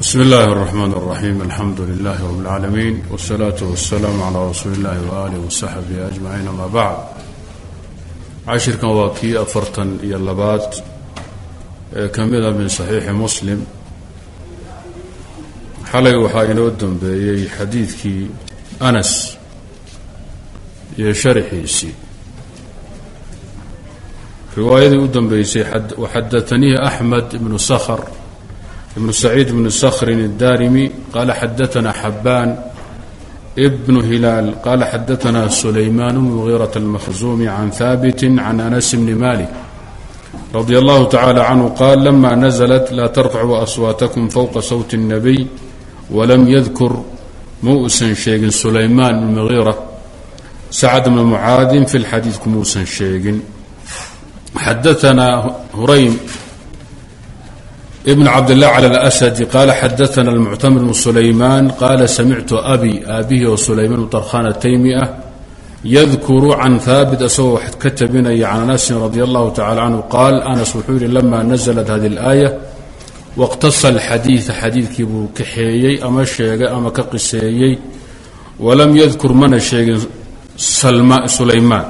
bsmi اllahi الرحman الرaxيm alxamdu لlah rb اlعaalamiin wالsalaaةu waالsalaam عlى rasuuli اllahi وalih وsaxbihi أجmaciin ama bacd cashirkan waa kii afartan iyo labaad ee ka mida min صaxiixi muslim xalay waxaa inoo dambeeyey xadiidkii anas iyo sharxiisii riwaayadii u dambeysay waxadaanihi axmed ibnu skhr ibnu saciid ibnu skrin الdarimi qala xadaana xabaan bn hilaal qala xadaana sulaymaan bn mugiiraة اlmakhzumi can haabiti can anas bni malik radi allahu tacala canhu qaal lama naزlat laa tarfacuu aswaatakum fowqa sawti الnabiy walam yadkur ma uusan sheegin sulaymaan bn mugiira sacd bna mucaadin fi lxadiidku muusan sheegin xadaanaa huraym ibn cabdillah cala alasadi qaala xadaana almuctamir bnu sulaymaan qaala samictu abi aabihi oo sulaymaan darkhan ataymi ah yadkuru can haabit isagoo wax ka tabinaya can anasin radi allahu tacala canhu qaal anas wuxuu yihi lama naزlat hadi اlaaya wاqtasa alxadiida xadiidkii buu kaxeeyey ama sheegay ama ka qiseeyey walam yadkur mana sheegin sulaymaan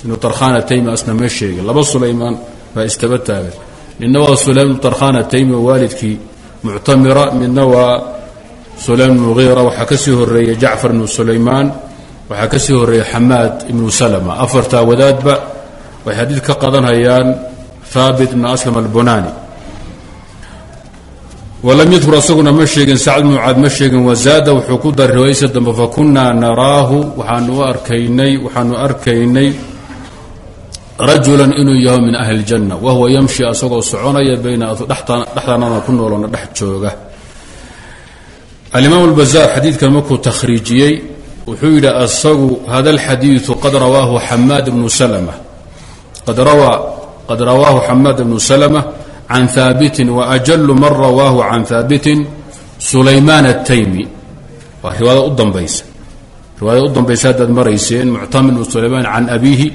ibnu darkhan ataymi asna ma sheegin laba sulaymaan baa istaba taagan midna waa sulaym ibnu darkhan ataymi waalidkii muctamira midna waa sulaym ibnu mugiira waxaa ka sii horeeyey jacfar ibnu sulaymaan waxaa ka sii horeeyey xamaad ibnu salama afartaa wadaadba waxay xadiid ka qadanhayaan haabit ibnu aslam albunani walam yadkur asaguna ma sheegin sacd bnu mucaad ma sheegin wazaada wuxuu ku daray riwaayadiisa dambe fakunaa naraahu waxaanu arkaynay waxaanu arkaynay rajulan inuu yaho min ahli اljanna wahuwa yamshi asagoo soconaya bayna dhexdaanana ku noolona dhex jooga alimaam اlbazaar xadiidkan markuu takhriijiyey wuxuu yidhi asagu hada اlxadiiثu qad rawaahu xamaad bnu slma qad rawaahu xamaad bnu slma can haabitin waأjalu man rawaahu can haabitin sulaymaan الtaymi waa riwaayada u dambaysa riwaayada u dambaysa haddaad marayseen muctamir bnu sulaymaan can abiihi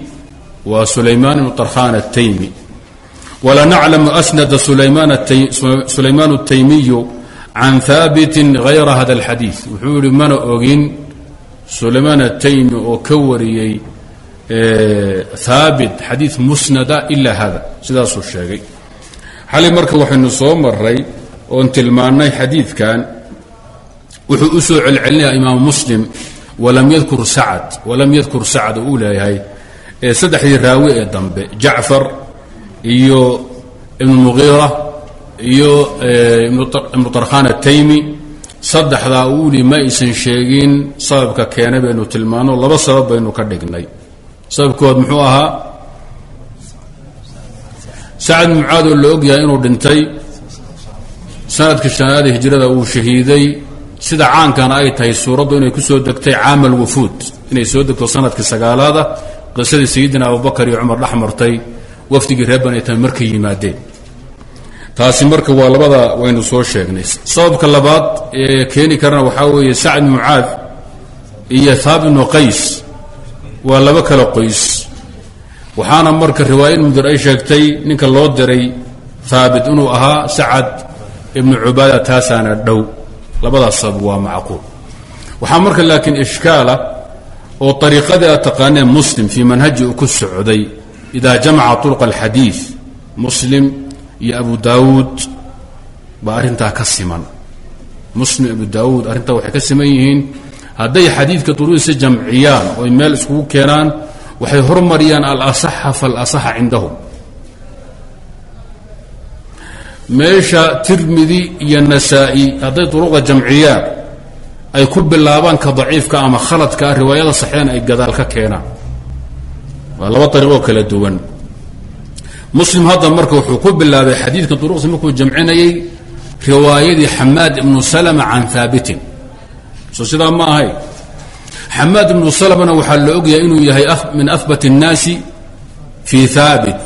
waa sulaymaan ibnu tarkhaan ataymi wala naclamu asnada sulaymaan ataymiyu can haabitin hayra hada alxadiid wuxuu yihi mana ogin sulaymaan ataymi oo ka wariyey haabit xadiid musnada ilaa hada sidaasuu sheegay. Xali marka waxaynu soo maray oon tilmaannay xadiidkan wuxuu u soo celcelinaya imaamu muslim walam yadkur sacad walam yadkur sacad oo uu saddexdii raawi ee dambe jacfar iyo ibnu mugiira iyo ibnu tarkhan ataymi saddexdaa uu li ma aysan sheegin sababka keenay baynu tilmaano laba sabab baynu ka dhignay. Sababkood muxuu ahaa sacad mucaad oo la og yahay inuu dhintay sannadkii shanaad ee hijrada uu shahiiday sida caankana ay tahay suuraddu inay ku soo degtay caama alwufuud inay soo degto sannadkii sagaalaada qisadii sayidina abubakar iyo cumar dhex martay wafdigii markay yimaadeen. Taasi marka waa labada waynu soo sheegnay. Sababka labaad ee keeni karana waxaa weeye sacd mucaad iyo haab ibnu waa laba kale qoys. Waxaana marka riwaayad mudir ay sheegtay ninka loo diray haabit inuu ahaa sacad ibnu cubaada taasaana dhow. Labadaas sabab waa macquul. Waxaa marka laakiin ishkaala oo ariiqadii aad taqaaneen muslim fii manhaji uu ku socday idaa jamaca turqa alxadiid muslim iyo abu daawuud baa arrintaa ka siman. Muslim abu daawuud arrintaa waxay ka siman yihiin. Hadday xadiidka durudiisa jamciyaan oy meel iskugu keenaan waxay hormariyaan alasaxa faalasaxa cindahum. Meesha tirmidi iyo nasaa'i hadday duruqda jamciyaan ay ku bilaabaan ka daciifka ama khaladka ah riwaayada saxeen ay gadaal ka keenaan. Waa laba ariiqoo kala duwan. Muslim hadda marka wuxuu ku bilaabay xadiidka duruqsi markuu jamcinayay riwaayadii xamaad ibnu salama can haabitin soo sidaa ma ahay. Xamaad ibnu salmana waxaa la ogyahay inuu yahay min ahbat الnaasi fii haabit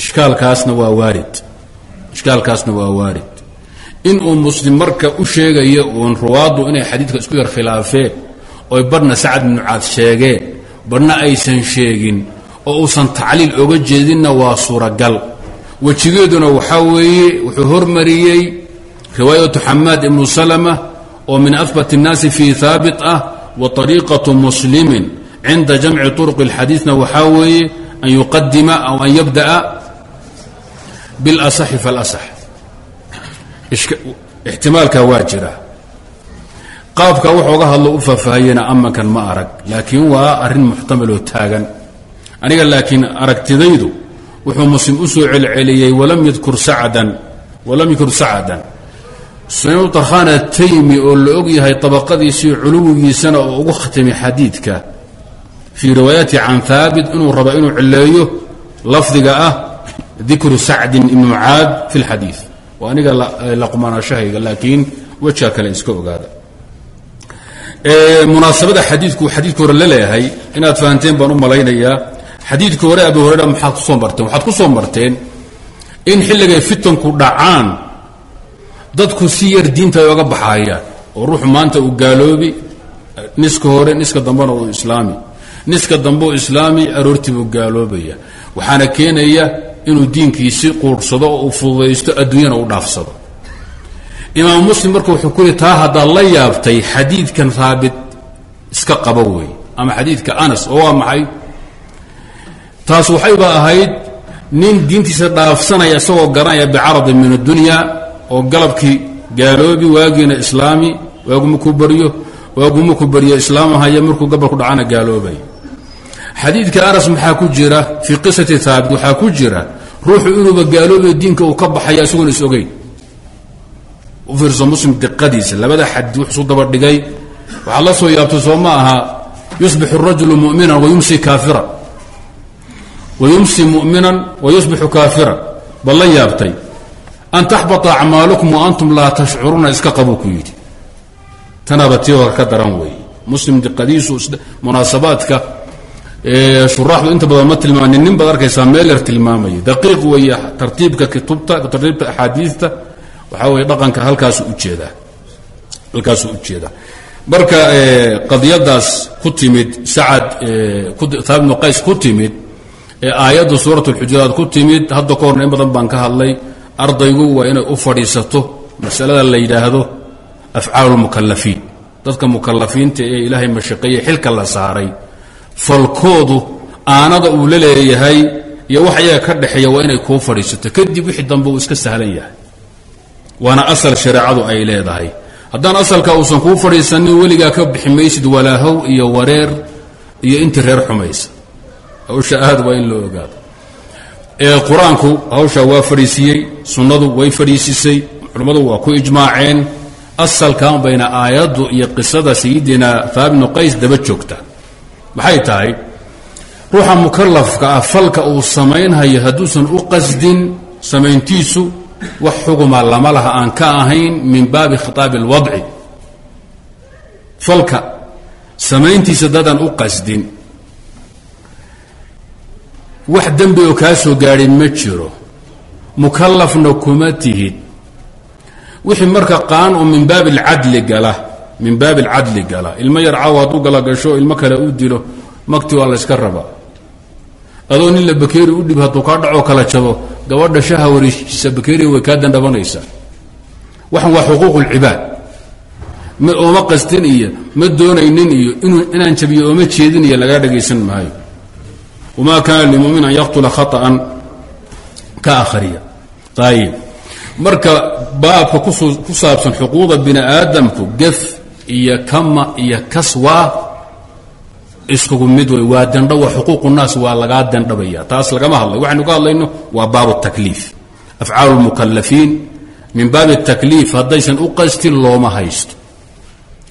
ishkaalkaasna waa waarid. Ishkaalkaasna waa waarid inuu muslim marka u sheegayo uun ruwaaddu inay xadiidka isku yar khilaafeen oy barhna sacad bnu caad sheegeen barhna aysan sheegin oo uusan tacliil oga jeedinna waa suuragal wejigeeduna waxaa weeye wuxuu hormariyey riwaayatu xamaad ibnu salma oo min ahbat الnaasi fi haabit ah wa طariiqaة muslimin cinda jamci طurq اlxadiiثna waxaa weeye an yuqadima aw an yabdaأa biاlaصxi faاlaصx ixtimaalkaa waa jira. Qaabka wuxuuga hadlo u faahfaahiyena amankan ma arag laakiin waa arrin muxtamaloo taagan. Aniga laakiin aragtidaydu wuxuu muslim u soo celceliyey walam yadkur sacdan walam yadkur sacdan. Tarkhan ataymi oo la og yahay طabaqadiisii culuwigiisana oo ugu khatimay xadiidka fii riwaayati can haabit inuu rabo inuu cileeyo lafdiga ah dikru sacdin ibn mucaad fi اlxadiid waa aniga laqmaanashahayga laakiin wejha kale iska ogaada. Munaasabada xadiidku xadiidka hore la leeyahay inaad fahanteen baan u malaynayaa xadiidka hore abu hurayra maxaad ku soo marteen? Waxaad ku soo marteen in xilligay fitanku dhacaan dadku si yar diinta ay oga baxayaan oo ruuxu maanta uu gaaloobi niska hore niska dambena uu islaami niska dambe uu islaami aroortii buu gaaloobaya waxaana keenaya inuu diinkiisi quursado oo uu fududaysto adduunyana u dhaafsado. Imaam muslim ku yidhi taa haddaad la yaabtay xadiidkan raabit iska qaba wey ama xadiidka anas oo waa maxay? Taas waxayba ahayd nin diintiisa dhaafsanaya isagoo garanaya bicaradin min addunya oo galabkii gaaloobi waagiina islaami waagu markuu baryo waagu markuu baryo islaamahaya markuu gabalku dhacana gaaloobay xadiidka anas maxaa ku jira fii qisati haabit waxaa ku jira ruuxu inuuba gaaloobayo diinka uu ka baxaya isagoona is ogeyn. Muslim diqadiisa labada xadi wux isu daba dhigay. Waxaad la soo yaabtay soo ma aha yusbixu rajulu muminan wayumsi kaafiran wayumsi muminan wayusbixu kaafiran bal la yaabtay an taxbata acmaalukum wa antum laa tashcuruuna iska qabuu ku yidhi. Tanaaba tii hore ka daran weeye. Muslim diqadiisu munaasabaadka shuraaxdu inta badan ma tilmaamin nin baad arkaysaa meel yar tilmaamaya. Daqiiq weeye tartiibka kutubta tartiibta axaadiista waxaa weye dhaqanka halkaasu u jeedaa halkaasuu u jeedaa marka qadiyadaas ku timid sacad taab ibnu qays ku timid aayadda suurat اlxujuraat ku timid hadda ka horna in badan baan ka hadlay ardaygu waa inay u fadhiisato masalada la yidhaahdo afcaalu اlmukalafiin dadka mukalafiinta ee ilaahay mashaqeeye xilka la saaray falkoodu aanada uu la leeyahay iyo wax iyaga ka dhexeeya waa inay kuu fadhiisato. Kadib wixii dambe uu iska sahlan yahay. Waana asal shareecadu ay leedahay. Haddaan asalka uusan kuu fadhiisanin weligaa ka bixi maysid walaahow iyo wareer iyo intii reer xumaysa hawsha aad waa in loo ogaado. Qur'aanku hawshaa waa fadhiisiyey sunnadu way fadhiisisay culimmadu waa ku ijmaaceen. Asalkan bayna aayaddu iyo qisada sayidina haabinu qays daba joogta maxay tahay? Ruuxa mukalafka ah falka uu samaynhayo hadduusan u qasdin samayntiisu wax xuguma lama laha aan ka ahayn min baabi khitaabi اlwadci falka samayntiisa dadaan u qasdin. Wax dembi oo kaa soo gaadhay ma jiro. Mukalafna kuma tihid. Wixii marka qaan oo min baabi اlcadli gala min baab adl gala. Ilmo yar caaw hadduu galagasho ilmo kale u dilo magti waa layska raba adoo nin la bakeeri u dhib hadduu ka dhacoo kala jabo gabadha shaha wareejiisa bakeeri way kaa dandhabanaysaa waxan waa xuquuqulcibaad ooma qastin iyo ma doonaynin iyo inaan jabiyo ooma jeedin iyo lagaa dhagaysan maayo. Wamaa kaana limumin an yaqtula khaaan ka akhriya. Ayib marka baabka ku saabsan xuquuqda bini aadamku gef iyo kama iyo kaswa iskugu mid wey waa dandho wa xuquuq الnaas waa lagaa dandhabaya taas lagama hadlay waxaynu ka hadlayno waa baab الtakliif afcaal الmukalafiin min baabi الtakliif haddaysan u qastin looma haysto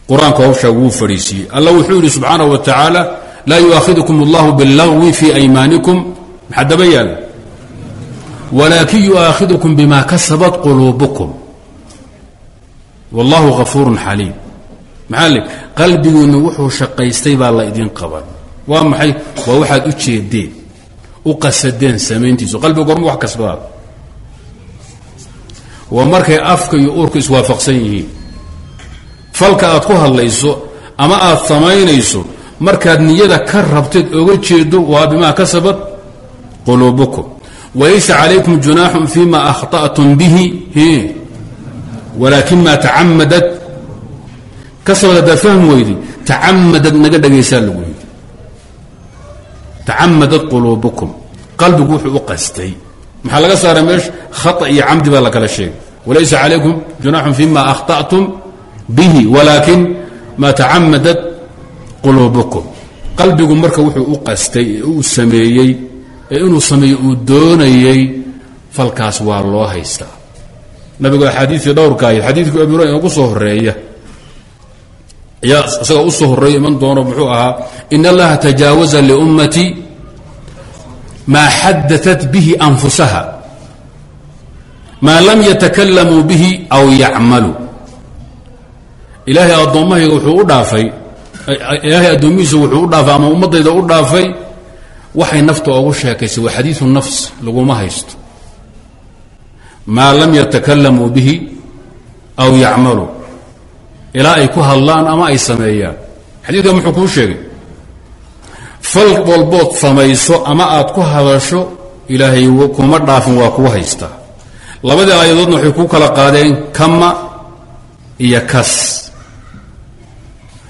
qur-aanku hawshaa wuu fadhiisiiyey alla wuxuu yidhi subxaanaه wa tacaala laa yuaakhidkum اllahu biاllagwi fii aymaanikum maxaa daba yaala walaakin yuaakhidkum bima kasabat quluubukum wallahu gafuuru xaliim maxaa qalbigiinnu wuxuu shaqaystay baa la idin qaban waa maxay? Waa waxaad u jeedeen u qasadeen samayntiisu qalbiga gorma wax kasbadaa waa markay afka iyo uurka iswaafaqsan yihiin. Falka aad ku hadlayso ama aad samaynayso markaad niyada ka rabteed oga jeedo waa bimaa kasabat quluubukum. Walaysa calaykum junaaxun fima akhطa'tum bihi walaakin maa tacamadat kasabad haddaad fahm weydi tacamadad naga dhagaysaa lagu yidhi. Tacamadat quluubukum. Qalbigu wuxuu u qastay. Maxaa laga saaray meesha khata iyo camdi baa la sheegay. Walaysa calaykum junaaxun fima akhطأtum bihi walaakin maa tacamadat quluubukum. Qalbigu marka wuxuu u qastay ee uu sameeyey ee inuu sameeyo uu doonayey falkaas waa loo haystaa. Nabigu axaadiidii dhowrka ahayd xadiidkii abi hurayra ugu soo horreeya ayaa isaga u soo horreeya iman doono muxuu ahaa in allaha tajaawaza liummatii maa xadaat bihi anfusaha maa lam yatakalamuu bihi aw yacmaluu ilaahay addoommahayga wuxuu u dhaafay ilaahay addoomihiisa wuxuu u dhaafay ama ummaddayda u dhaafay waxay nafta oogu sheekaysay waa xadiiu nafs laguma haysto. Maa lam yatakalamuu bihi aw yacmaluu ilaa ay ku hadlaan ama ay sameeyaan. Xadiidkan muxuu kuu sheegay fal walbood samayso ama aad ku hadasho ilaahay kuma dhaafin waa kuu haystaa labadii aayadoodna waxay kuu kala qaadeen kama iyo kas.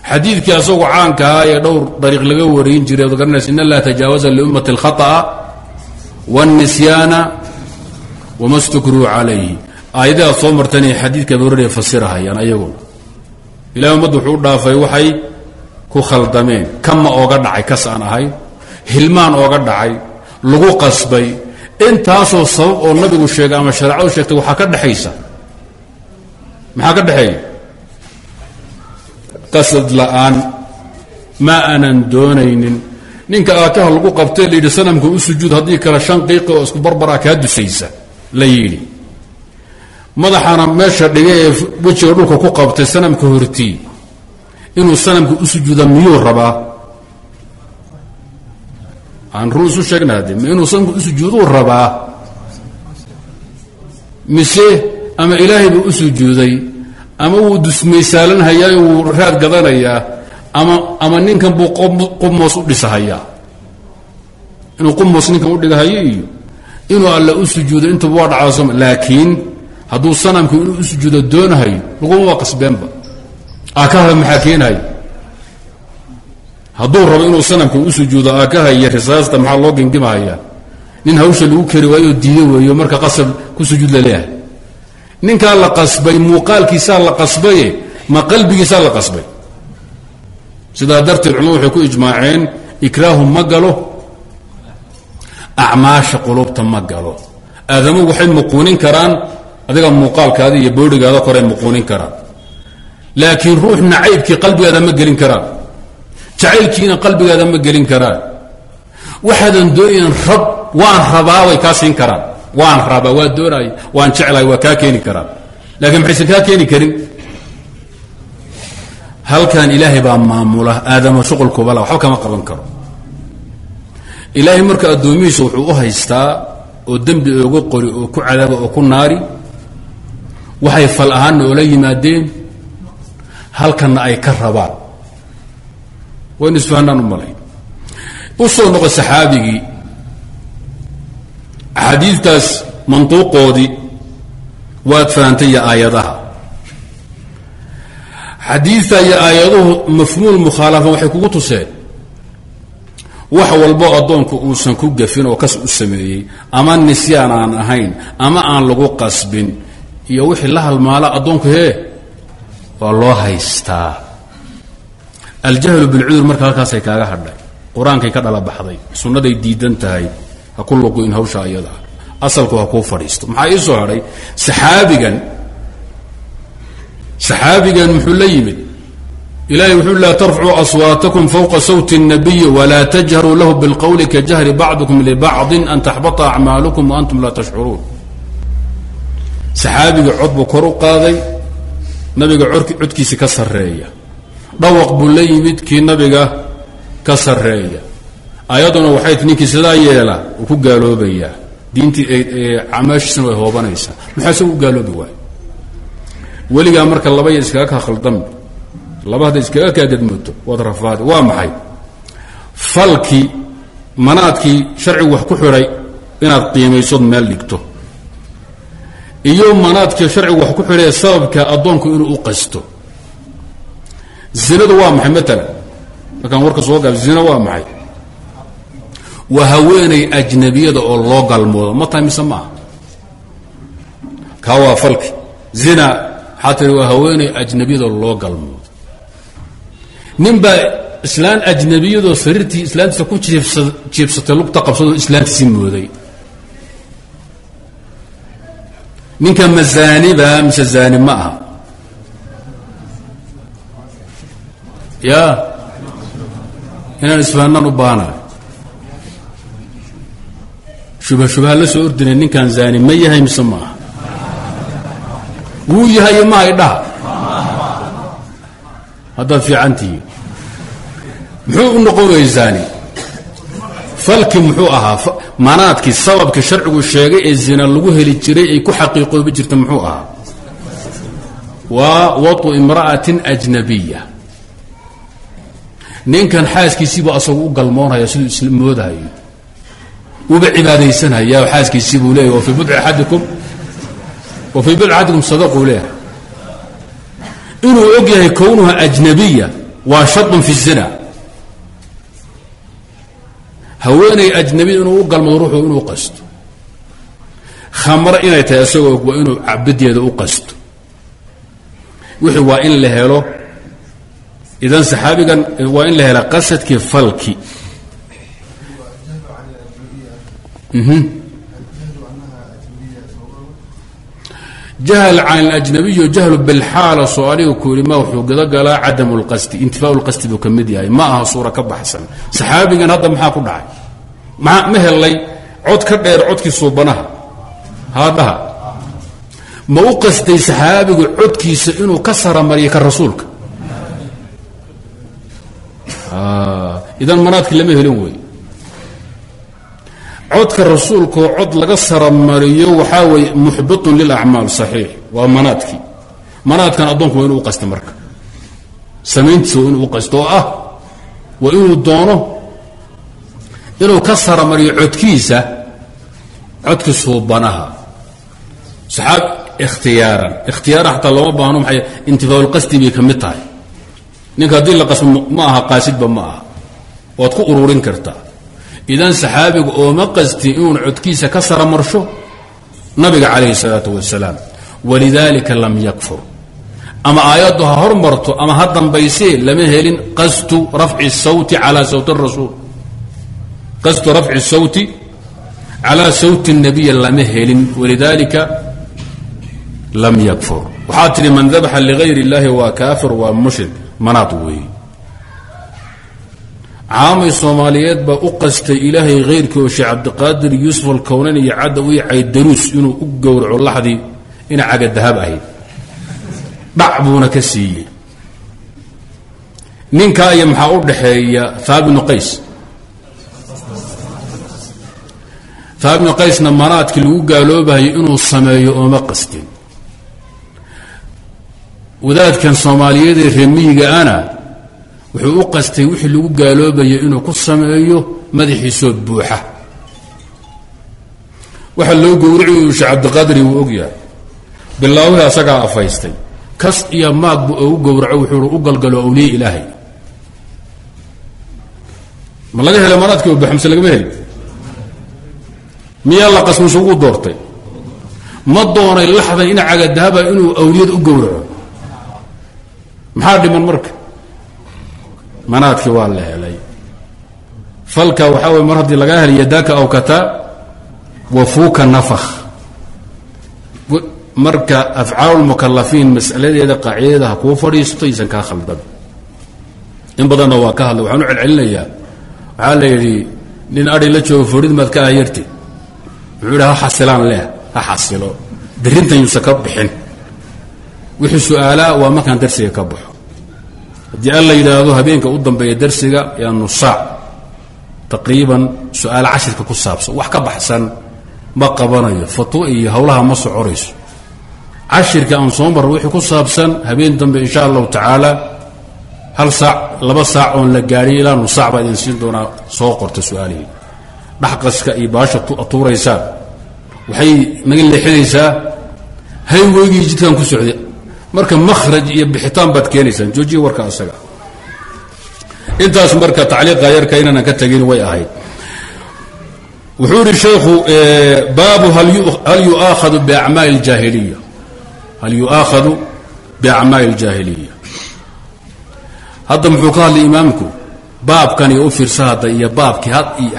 Xadiidkii asagoo caanka ahaa ee dhowr dariiq laga warayn jiray ad garanaysa in allaha tajaawaza liummati alkhata'a waاlnisyaana wama stukruu calayhi aayadii aad soo marteen ay xadiidka hurayra fasirahayaan ayaguna ilahay ummaddu wuxuu u dhaafay waxay ku khaldameen. Kama ooga dhacay kas aan ahayn hilmaan ooga dhacay lagu qasbay. Intaasoo sabab oo nabigu sheegay ama shareecadu sheegtay waxaa ka dhexaysa. Maxaa ka dhexeeya qasad la'aan ma aanan doonaynin. Ninka aakaha lagu qabtay la yidhi sanamka u sujuud haddii kale shan qiiqi oo isku barbaraa kaa dusaysa la yidhi madaxana meesha dhiga ee wejiga dhulka ku qabtay sanamka hortii. Inuu sanamka u sujuuda miyuu rabaa? Aan run isu sheegna hadde inuu sanamka u sujuuduu rabaa? Mise ama ilaahay buu u sujuuday? Ama wuu dusmaysaalanhayaa wuu raad gadanayaa? Ama ama ninkan buu qubmoos u dhisahayaa? Inuu qubmoos ninkan u dhigahayo iyo inuu alla u sujuudo intuba waa dhacaaso laakiin hadduu sanamku u sujuudo doonahayo laguma qasbeenba. Aakaha maxaa keenahay hadduu rabo inuu sanamka u sujuudo aakaha iyo risaasta maxaa loo gingimahayaa nin hawsha lagu keri waayo diido weeyo marka qasab ku sujuud la leeyahay. Ninkaa la qasbay muuqaalkiisaa la qasbaye ma qalbigiisaa la qasbay. Sidaa darteed culamadu waxay ku ijmaaceen ikraahu ma galo acmaasha qulubta ma galo. Aadamuhu waxay muquunin karaan adiga muuqaalkaada iyo boodhigaada koray muquunin karaan. Laakiin ruux nacaybkii qalbigaada ma gelin karaan. Jacaylkiina qalbigaada ma gelin karaan. Waxaadan doonayn rab waan rabaa way kaa siin karaan. Waan rabaa waa doonaaya waan jeclahay waa kaa keeni karaan. Laakiin maxaysan kaa keeni karin? Halkan ilaahay baa maamula aadamo shuqulkubala waxba kama qaban karo. Ilaahay marka addoomihiisa wuxuu u haystaa oo dembi ooga qori oo ku cadaaba oo ku naari waxay fal ahaanna oola yimaadeen. Halkanna ay ka rabaan. Waynu isfahanaan u malay. U soo noqo saxaabigii. Axaadiidtaas mantuuqoodii waad fahantay iyo aayadaha. Xadiidta iyo aayaduhu mafhuumul mukhaalafa waxay kugu tuseen. Wax walbo addoonku uusan ku gafin oo kas u sameeyey. Ama nisyaan aan ahayn ama aan lagu qasbin iyo wixii la halmaala addoonku hee waa loo haystaa aljahlu bilcudur marka halkaasay kaaga hadhay qur-aankay ka dhala baxday sunnaday diidan tahay ha ku luguin hawsha ayada asalku ha kuu fadhiisto maxaa ii soo hadhay saxaabigan saxaabigan muxuu la yimid ilahay wuxuu laa tarfacuu aswaatakum fowqa sawti الnabiy wlaa tajharuu lahu biاlqowli kajahri bacdikum libacضi an taxbata acmaalukum waantum laa tashcuruun saxaabiga cod buu kor u qaaday nabiga codkiisi ka sarreeya. Dhawaq buu la yimid kii nabiga ka sarreeya. Ayadduna waxay ti ninkii sidaa yeela ku gaaloobayaa. Diintii camaashiisna way hoobanaysaa. Maxaa isagu u gaaloobi waay weligaa marka laba ya iskaga kaa khaldami laba iskaga kaa gadmooto waad rafaadi waa maxay? Falkii manaadkii sharcigu wax ku xidhay inaad qiimaysood meel dhigto iyo manaadka sharcigu wax ku xidhaya sababka addoonku inuu u qasto. Zinadu waa maxay maalan markaan warka soo gaab zina waa maxay? Waa haweenay ajnabiyada oo loo galmoodo. Ma tahay mise maaha kaa waa falki. Zina waxaa tiri waa haweenay ajnabiyada oo loo galmoodo. Nin baa islaan ajnabiyadoo sariirtii islaantiisa ku jiibsatay lugta qabsadoo islaantiisii mooday ninka ma zaaniba mise zaani ma aha? Ya. Inaan isfahanaan u baahanayo shubha shubha la soo ordinay ninkan zaani ma yahay mise ma aha? Wuu yahay ma idhaha? Haddaad fiicantihi muxuu u noqon wayay zaani salki muxuu ahaa manaadkii sababkii sharcigu sheegay ee zina lagu heli jiray ay ku xaqiiqoobi jirta muxuu ahaa. Waa wau imra'atin ajnabiya ninkan xaaskiisiibuu asagu u galmoonaya siduu isla uba cibaadaysanaya xaaskiisii buu leeyahy wafii budi adikum wa fii budci axadikum sadaquu leeyahay. Inuu og yahay kownuha ajnabiya waa sharun fi zina haweenay ajnabi inuu u galmado ruuxu inuu qasto. Khamro inay tahay isagoo waa inuu cabideeda u qasto. Wixii waa in la helo idan saxaabigan waa in la hela qasadkii falki jahl can اlajnabiyo jahlu bilxaala sooaliga kulima wuxuu gadagalaa cadam اlqasdi intifa lqasdi buu ka mid yahay ma aha suura ka baxsan saxaabigan hadda maxaa ku dhacay ma helay cod ka dheer codkii suubanaha haadhaha ma u qasday saxaabigu codkiisa inuu ka saramariyo ka rasuulka idan manaadki lama helin wey codka rasuulkaoo cod laga saramariyo waxaa weeye muxbitun lilacmaal saxiix. Waa manaadkii. Manaadkan addoonku waa inuu u qasta marka. Samayntiisa waa inuu u qasto oo ah waa inuu doono inuu ka saramariyo codkiisa codkii suubanaha saxaab ikhtiyaaran. Ikhtiyaaran xataa looma baahno maxay intifaaulqasdi bay ka mid tahay. Ninka haddii la qasbo ma aha qaasidba ma aha. Waad ku ururin kartaa idan saxaabigu ooma qastin inuu codkiisa ka saramarsho nabiga calayhi salaatu wasalaam. Walidaalika lam yakfur. Ama aayaddu ha hormarto ama ha dambaysee lama helin qastu rafci sawti calaa sawti rasuul. Qastu rafci sawti calaa sawti nabiya lama helin. Walidaalika lam yakfur. Waxaa tidhi man dabaxa ligayr اllaahi waa kaafir waa mushrik. Manaad weeye caamay soomaaliyeed baa u qastay ilaahay hayrkii oo sheekh cabdiqaadir yuusuf alkownan iyo cadda u yacay daruus inuu u gowraco laxdii ina caga dahab ahayd. Dhac buuna ka siiyey. Ninkaa iyo maxaa u dhaxeeya? Haabinu qays. Haabinu qaysna manaadkii lagu gaaloobahayo inuu sameeyo ooma qastin. Wadaadkan soomaaliyeed ee reemiyiga ana wuxuu u qastay wixii lagu gaaloobayo inuu ku sameeyo madaxiisoo buuxa. Waxa loo gowraci uu sheekh cabdiqaadiri wuu ogyahay bilaawihii asagaa afaystay. Kas iyo maag buu ugu gowraco wuxuu u galgalo awliye ilaahay. Ma laga helay manaadkii buuxa mise lagama heli? Miyaa la qasmusu ugu doortay? Ma doonay laxdan ina cagadahaba inuu awliyad u gowraco? Maxaa dhiman marka manaadkii waa la helay. Falka waxaa way mar haddii lagaa helay yadaaka awkata wafuuka nafakh. Marka afcaalu lmukalafiin masaladeeda qaacidada ha kuu fadhiisto aysan kaa khaldan in badanna waa ka hadlay waxaan u celcelinayaa. Waxaa la yidhi nin adhi la joogo forid maad ka ahyarti. Wuxuu yidhi ha xasilaan leh ha xasilo. Darintan yuusan ka bixin. Wixii su'aalaa waa markaan darsiga ka baxo haddii alla yidhaahdo habeenka u dambeeya darsiga yaa nusaac taqriiban su'aalo cashirka ku saabsan wax ka baxsan ma qabanayo fatwo iyo howlaha ma socorayso. Cashirka aan soo marro wixii ku saabsan habeen dambe insha allahu tacaala hal saac laba saac oon la gaadhin ilaa nusaac baa idin siin doonaa soo qorta su'aalihii dhaxqaska iyo baasha tuuraysaan waxay naga leexinaysaa hayweygii jidkan ku socday marka makhraj iyo bixitaan baad keenaysaan joojiya warka asaga. Intaas marka tacliiqa yarka inaanan ka tegin way ahayd. Wuxuu idhi sheekhu baabu hal yuaakhadu biacmaali اljaahiliya hal yu'aakhadu biacmaali اljaahiliya hadda muxuu ka hadlay imaamku baabkan iyo u fiirsa hadda iyo baabkii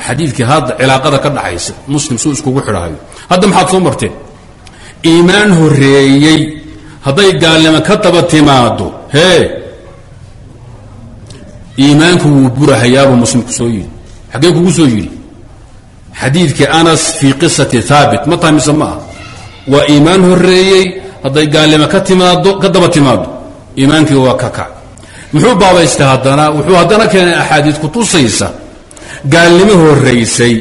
xadiidkii hadda cilaaqada ka dhaxaysa muslim suu iskugu xidhahayo hadda maxaad soo marteen? Iimaan horeeyey hadday gaalnimo ka daba timaado hee iimaanku wuu burahayaabuu muslimku soo yidhi. Xaggee kugu soo yidhi xadiidkii anas fii qisati haabit ma tahay mise ma ah waa iimaan horeeyey hadday gaalnimo ka timaado ka daba timaado iimaankii waa ka kac. Muxuu baabaystay haddana? Wuxuu haddana keenay axaadiid kutusaysa. Gaalnimo horaysay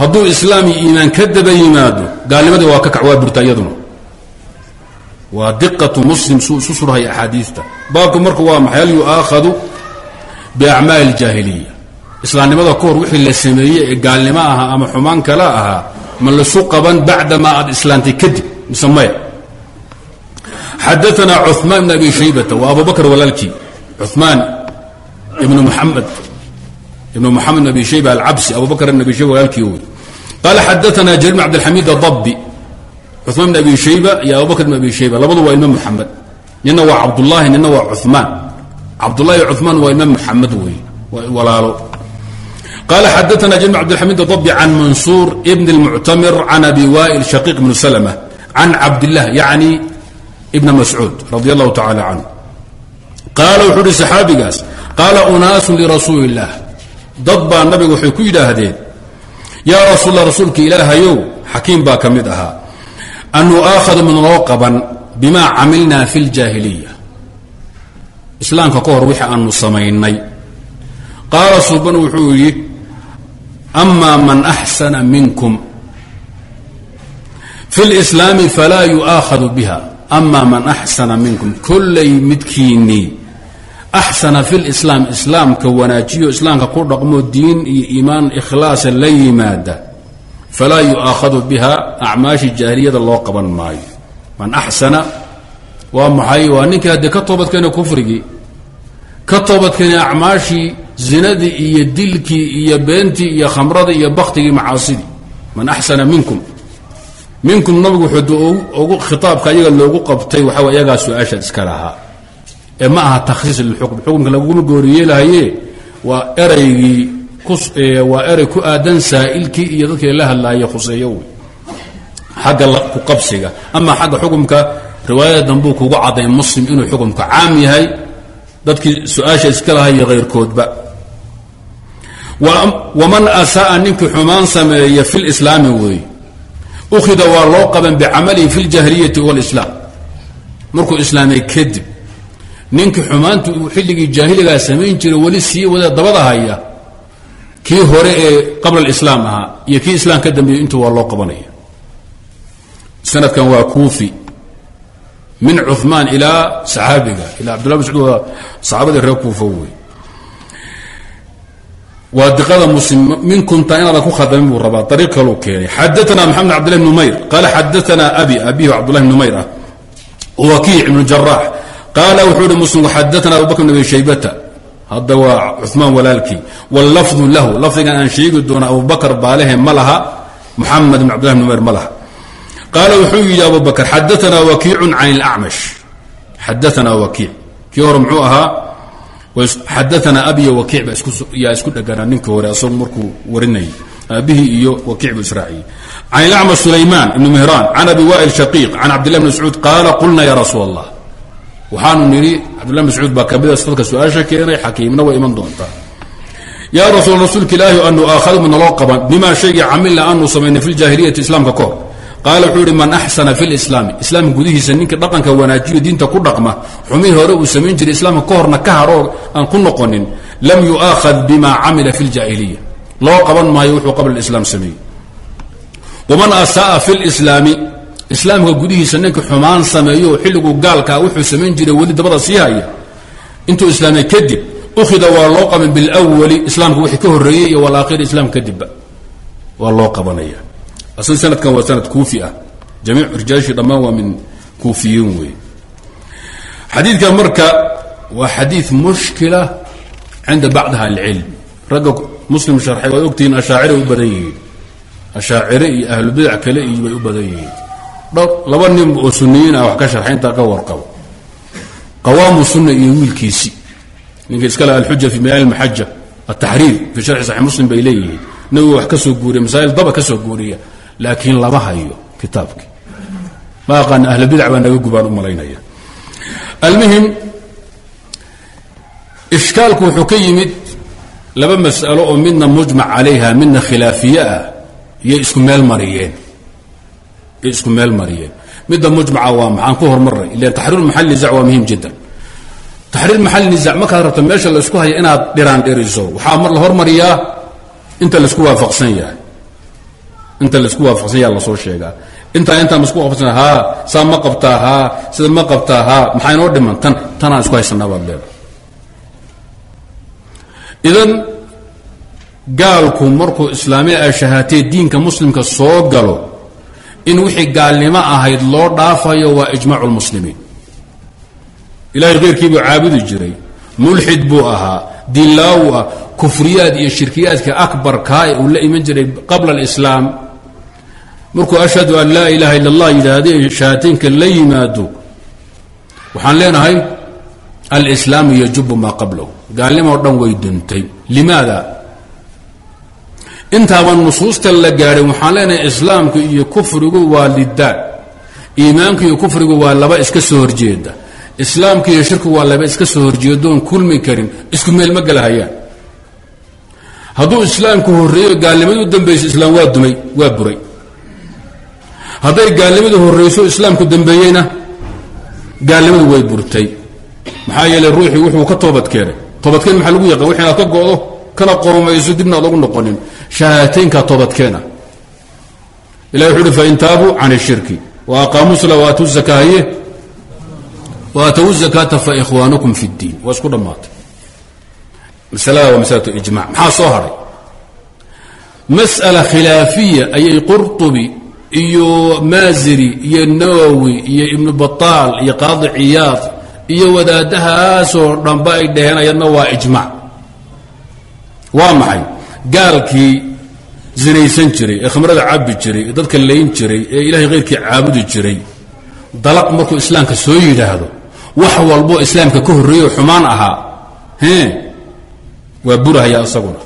hadduu islaam iyo iimaan ka daba yimaado gaalnimadii waa ka kac waa burta iyaduna waa diqatu muslim suu isu surhay axaadiista. Baabku marku waa maxay? Hal yu'aakhadu biacmaali اljaahiliya islaamnimada ka hor wixii la sameeyey ee gaalnimo ahaa ama xumaan kala ahaa ma lasu qaban bacdamaa aad islaantay kadib mise maya. Xadaanaa cumaan ibn abi shaybata waa abu bakr walaalkii. Cumaan ibnu muxamed ibnu muxamed ibn abi shayba alcabsi abu bakr ibn abi shayba walaalkii wey qaala xadaanaa jariir bn abdilxamiid adabbi cumaan bn abi shayba iyo abubakr bn abi shayba. Labadu waa ilmo muxamed nina waa cabdulaahi nina waa cumaan cabdulahi cumaan waa ilmo muxamed wey. Walaalo. Qaala xadaana jami bdilxamid dabi can mansuur ibn اlmuctamir can abi wail shaqiiq bn slma can cabdilah yacni ibna mascuud radi allahu tacaala canhu. Qaala wuxuu uhi saxaabigaas qaala unaasu lirasuuli اllah dad baa nabiga waxay ku yidhaahdeen yaa rasuul rasuulka ilaahayow xakiim baa ka mid ahaa an nu'aakhadu mid noo qaban bimaa camilnaa fi ljaahiliya islaamka ka hor wixii aanu samaynay qaala suban wuxuu yidhi amaa man axsana minkum fi lislaami falaa yu'aakhadu biha ama man axsana minkum kollay midkiinnii axsana fi lislaam islaamka wanaajiyo islaamka ku dhaqmo diin iyo iimaan ikhlaasa la yimaada falaa yu'aakhadu biha acmaashii jaahiliyada loo qaban maayo man axsana waa maxay waa ninkii haddee ka toobadkeena kufrigii ka toobadkeena acmaashii zinadii iyo dilkii iyo beentii iyo khamradii iyo baktigii macaasidii man axsana minkum minkum nabigu wuxuu khitaabka ayaga loogu qabtay waxa way iyagaa su'aasha iska lahaa ee ma aha takhsiis lilxukm xukumka laguma gooriyeelahaye waa eraygii waa erey ku aadan saa'ilkii iyo dadkii la hadlaayay khuseeyo wey xagga ku qabsiga. Ama xagga xukumka riwaayada dambuu kugu cadday muslim inuu xukumka caam yahay dadkii su'aasha iska lahaa iyo hayrkoodba waman asa'a ninkii xumaan sameeya fi lislaami weeye ukhida waa loo qaban bicamalihi fi ljaahiliyati wاlislaam markuu islaamay kadib ninkii xumaantu xilligii jaahiligaa samayn jiray weli sii wada dabada haya kii hore ee qabla alislaam ahaa iyo kii islaam ka dambeeyey intuu waa loo qabanaya. Sanadkan waa kuufi. Min cuثmaan ilaa saxaabiga ilaa abdullah mascuud waa saxaabadii reer kuufa wey waa diqada muslim minkunta inaadan ku khadamin buu rabaa ariiq kaluu keenay. Xadaana maxamed abdillah bn numayr qaala xadaana abi abihi cabdullah bn numayr ah wakiic ibnu jaraax qaala wuxuu ihi muslim xadaana abubakr bn abi shaybata hadda waa cuثmaan walaalkii wاllafdu lahu lafdigan aan sheegi doona abubakr baalehe ma laha muxamed bn abdillah bn numayr ma laha qaala wuxuu yidhi abu bakr xadaana wakiicu can اlacmash xadaana wakiic kii hore muxuu ahaa xadaana abiy wakiic ba yaa isku dheganaa ninkii hore asagu markuu warinayay aabihii iyo wakiic buu israaciyey can ilacmash sulaymaan ibnu mihraan can abi wa'il shaqiiq can cabdillah bn mascuud qaala qulna ya rasuul allah waxaanu nidhi cabdillah bn mascuud baa kamida dadka su'aasha keenay xakiimna way iman doontaa. Yaa rasuul rasuulka ilaahi an nu'aakhadu ma naloo qaban bimaa shaygii camilna aanu samaynay fi ljaahiliyati islaamka kahor qaala wuxuu ihi man axsana fi lislaami islaamka gudihiisa ninka dhaqanka wanaajiyo diinta ku dhaqma xumihii hore uu samayn jiray islaamka ka horna ka haroo aan ku noqonin lam yu'aakhad bima camila fi ljaahiliya loo qaban maayo wuxuu islaamka gudihiisa ninka xumaan sameeyo oo xilliguu gaalkaa wuxuu samayn jiray weli dabada sii haya. Intuu islaamay kadib ukhida waa loo qaban bilwali islaamka wixii ka horreeyey iyo walaakhiri islaam kadibba. Waa loo qabanaya. Asl sanadkan waa sanad kuufi ah. Jamiic rijaashii dhammaan waa min kuufiyiin wey xadiidkan marka waa xadiid mushkila cinda bacdi ahlicilm ragga muslim sharxay waad ogtihiin ashaacira u badan yihiin. Ashaacire iyo ahlubidac kale iyo bay u badan yihiin laba nin oo suniyiin ah wax ka sharxay intaa ka warqabo. Qawaamu sunna iyo wiilkiisi. Ninka iskale alxuja fi mayaal maxaja ataxriir fi sharxi saxi muslim bay leeyihiin. Nabigu wax ka soo guuriya masaa'il daba ka soo guuriya laakiin lama hayo kitaabkii ma aqaana ahlubidac baa naga gubaan u malaynaya. Almuhim ishkaalku wuxuu ka yimid laba mas'alo oo midna mujmac calayha midna khilaafiye ah iyay isku meel mariyeen isku meel mariyeen midda mujmaca waa maxaan ku hormaray ilan taxriir maxal nizac waa muhiim jiddan. Taxriir maxal nizac markaad rabto meesha laysku haya inaad dhiraan dhiriso. Waxaa mar la hormariyaa inta la isku waafaqsan yahay. Inta la isku waafaqsan yaha la soo sheegaa. Intaa intaa masku waafaqsan haa saa ma qabtaa haa sida ma qabtaa haa maxaa inoo dhiman? Tan tanaan isku haysanaa baad leedahay idan gaalku markuu islaamiya ay shahaatee diinka muslimka soo galo in wixii gaalnimo ahayd loo dhaafayo waa ijmaacu lmuslimiin ilahay keyrkii buu caabudi jiray. Mulxid buu ahaa. Dilaawu ah kufriyaad iyo shirkiyaadka akbarkaa ee uu la iman jiray qabla alislaam. Markuu ashhadu an laa ilaaha illa allah yidhaahday shahaataynka la yimaado waxaan leenahay alislaamu yajubu maa qablahu. Gaalnimoo dhan way duntay. Limaada intaaban nusuusta la gaadhin waxaan leenahay islaamku iyo kufrigu waa lidaan iimaanku iyo kufrigu waa laba iska soo horjeeda. Islaamku iyo shirkigu waa laba iska soo horjeedoon kulmi karin isku meel ma galahayaan hadduu islaamku horreeyo gaalnimadu dambayso islaam waa dumay waa buray. Hadday gaalnimadu horrayso islaamku dambeeyeyna gaalnimadu way burtay. Maxaa yeeley ruuxii wuxuu ka toobadkeenay toobadkeen maxaa lagu yaqaan? Wix inaad ka go'do kana qorumayso dibna aad ogu noqonin shahaataynkaa toobadkeena. Ilahi wuxu uhi fain taabuu can ishirki wa aqaamuu sala wa atuu zakaaye wa aatow zakaata fa ikhwaanukum fi ddiin. Waa isku dhammaatay masalada waa masalatu ijmac maxaa soo hadhay mas'ala khilaafiya ayay qurtubi iyo maaziri iyo nawowi iyo ibnu bataal iyo qaadi ciyaad iyo wadaadahaasoo dhanba ay dhaheen ayadna waa ijmac waa maxay? Gaalkii zinaysan jiray ee khamrada cabbi jiray ee dadka layn jiray ee ilahay khayrkii caabudi jiray dalaq markuu islaamka soo yidhaahdo wax walboo islaamka ka horreeyo xumaan ahaa he waa burahaya isaguna.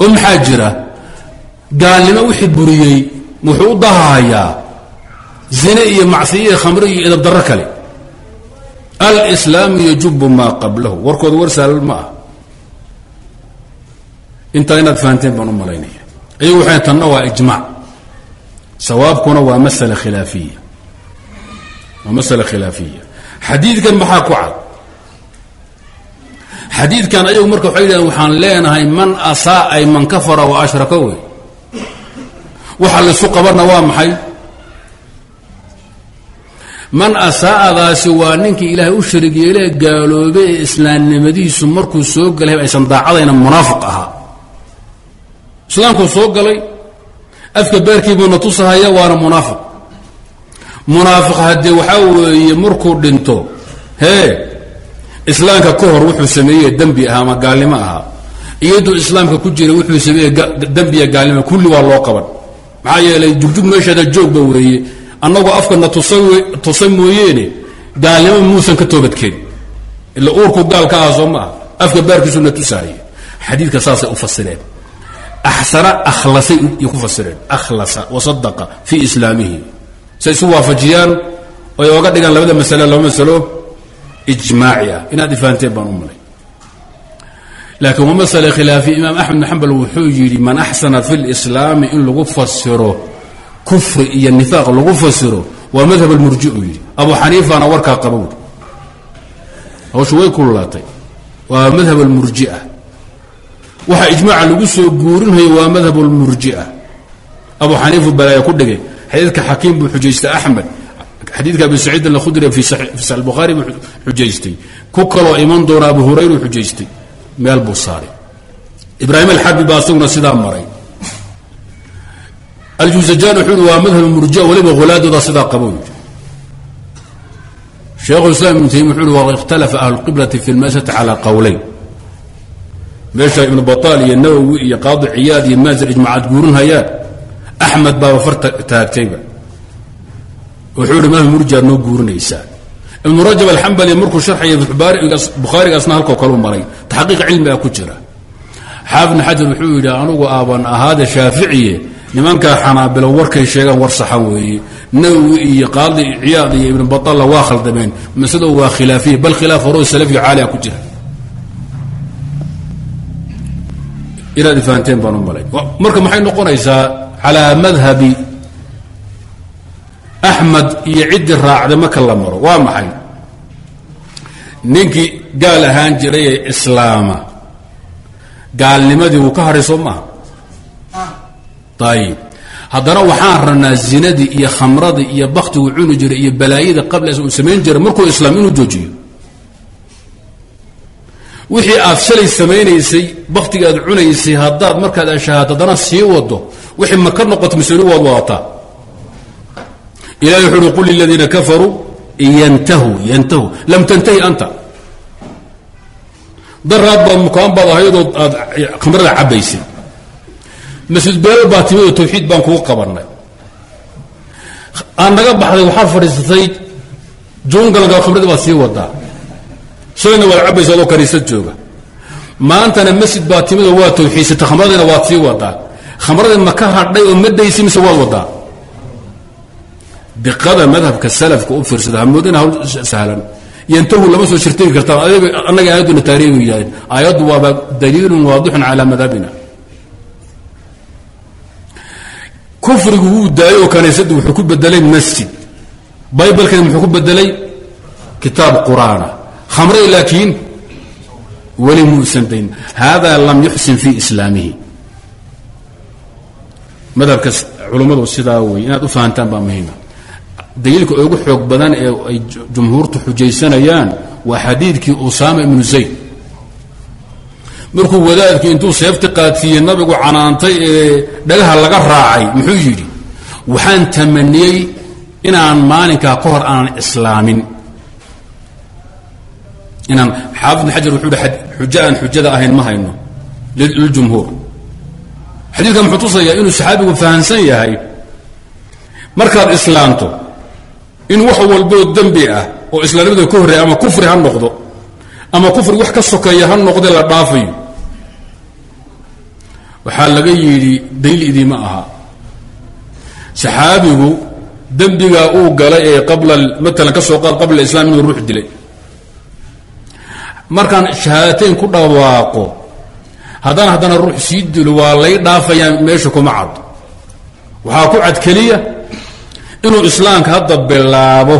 Oo maxaa jira? Gaalnimo wixii buriyey wuxuu u dahahayaa zine iyo macsiyo iyo khamre iyo idabdarro kale. Alislaamu yajubu maa qablahu. Warkooda war saalal ma ah intaa inaad fahanteen baan u malaynaya. Ayagu waxay tanna waa ijmac sawaabkuna waa masala khilaafiya. Waa masala khilaafiya. Xadiidkan maxaa ku cad? Xadiidkan ayagu marka waxay yidhahdeen waxaan leenahay man asaa ay man kafara wa ashraka wey. Waxa laysu qabanna waa maxay? Man asaa'adaasi waa ninkii ilaahay u sharig yeelee gaaloobe ee islaamnimadiisu markuu soo galay aysan daacadayna munaafiq ahaa islaamkuu soo galay afka beerkiibuuna tusahaya waana munaafiq munaafiq haddee waxaa weeye markuu dhinto hee islaamka ka hor wuxuu sameeyey dembi ahaa ama gaalnimo ahaa. Iyaduu islaamka ku jira wuxuu sameeyey dembiya gaalnimo kulli waa loo qaban. Maxaa yeelay jugjug meesheeda joogba weeye. Annagoo afkana tusa mooyeene gaalnimo muusan ka toobadkeen ila uurku gaal ka aha soo ma ah afka baarkiisuna tusaaya xadiidka saasay u fasireen axsana akhlasay ku fasireen akhlasa wasadaqa fii islaamihi say isu waafajiyaan oy oga dhigaan labada masale laba masalo ijmaaci ah inaad ifahanteen baan u malay laakiin waa masale khilaafiya imaam axmed bin xambal wuxuu yidhi man axsana fi lislaami in lagu fasiro kufri iyo nifaaq lagu fasiro waa madhab almurji uu yidhi abu xaniifana warkaa qaba hawshu way kululaatay waa madhab almurjia waxa ijmaaca lagu soo guurinhayo waa madhab almurjia abu xaniifu balaaya ku dhigay xadiidka xakiim buu xujaystay axmed. Xadiidka abi saciid alkhudri fi saxi bukhaari buu xujaystay. Ku kaloo iman doona abu hurayra xujaystay. Meel buu saaray. Ibraahim alxabi baa isaguna sidaa maray. Aljuzajan wuxuu i waa madhab murjia waliba hulaadooda sidaa qabo sheekhu islam ibnu taymiya wuxu uhi wاkhtalafa ahlu qiblati fi lmasjati calى qowleyn meesha ibnu baطaal iyo nawowi iyo qaadi ciyaad iyo maazir ijmacaad guurinhayaan axmed baaba far taagtayba. Wuxuu ihi madhab murjiaad noo guurinaysaa. Ibnu rajab alxambali markuu sharxaya bukhaarigaasna halkoo kalu maray. Taxqiiq cilmiga ku jira. Xaafid xajar wuxuu yidhi anugu aaban ahaade shaaficiye nimankaa xanaabilo warkay sheegaan war saxa weeye nawowi iyo qaadi ciyaad iyo ibnu baalla waa khaldameen. Masladu waa khilaafiya bal khilaaf horo salafiyo caaliha ku jira inaad ifahanteen baan u malay marka maxay noqonaysaa calaa madhabi axmed iyo ciddii raacday marka la maro? Waa maxay? Ninkii gaal ahaan jiray ee islaama. Gaalnimadii wuu ka hadhay soo maaha? Ayib haddana waxaan rabnaa zinadii iyo khamradii iyo baktigu cuni jiray iyo balaayada qabla uu samayn jiray markuu islaam inuu joojiyo wixii aad shalay samaynaysay baktiga aad cunaysay haddaad markaad ashahaad haddana sii wado wixii ma ka noqoto mas'uuli waad wadataa? Ilahi wuxu qul liladiina kafaruu yantahuu yantahuu lam tantahi anta. Daraad baad mukaan baad ahaydoo aad khamrada cabbaysay. Beelal baa timid oo tawxiid baan kugu qabannay. Aan naga baxday waxaad fadhiisatay jungalga khamradii baad sii wadaa shalayna waad cabbaysa adoo kaniisad jooga. Maantana masjid baa timid oo waa tawxiidsatay khamradiina waad sii wadaa. Khamradii ma ka hadhay oo ma daysi mise waad wadaa. Diqada madhabka salafka u fiirsada hamoodina hawl sahlan. Yantahu lama soo shirtigi kartaan annaga aayadduna taariigu yahay. Aayaddu waaba daliilun waadixun calaa madhabina kufrigu wuu daayay oo kaniisaddu wuxuu ku bedelay masjid. Baybalkana muxuu ku bedelay kitaab qur'aana khamray laakiin weli muusan dayn. Hada lam yuxsin fi islaamihi. Madhabka culummadu sidaa wey inaad u fahantaan baa muhiima. Daliilka ugu xoog badan ee ay jumhuurtu xujaysanayaan waa xadiidkii usaama ibnu zayd. Markuu wadaadkii intuu seefti qaadsiiyey nabigu canaantay ee dhagaha laga raacay muxuu yidhi waxaan tamaniyey inaan maalinkaa ka hor aanan islaamin inaan xaafid xajar wuxuu xujo aan xujada ahayn ma hayno. Liljumhuur xadiidkan muxuu tusayaa inuu saxaabigu fahamsan yahay. Markaad islaamto in wax walboo dembi ah oo islaamnimada ka horreeya ama kufri ha noqdo ama kufri wax ka sokeeya ha noqde la dhaafayo waxaa laga yidhi daliil idiima aha. Saxaabigu dembigaa uu galay ee qabla maalan ka soo qaad qabla islam inuu ruux dilay markaan shahaadateyn ku dhawaaqo haddana haddana ruux sii dilo waa lay dhaafayaa meesha kuma cad waxaa ku cad keliya inuu islaamka hadda bilaabo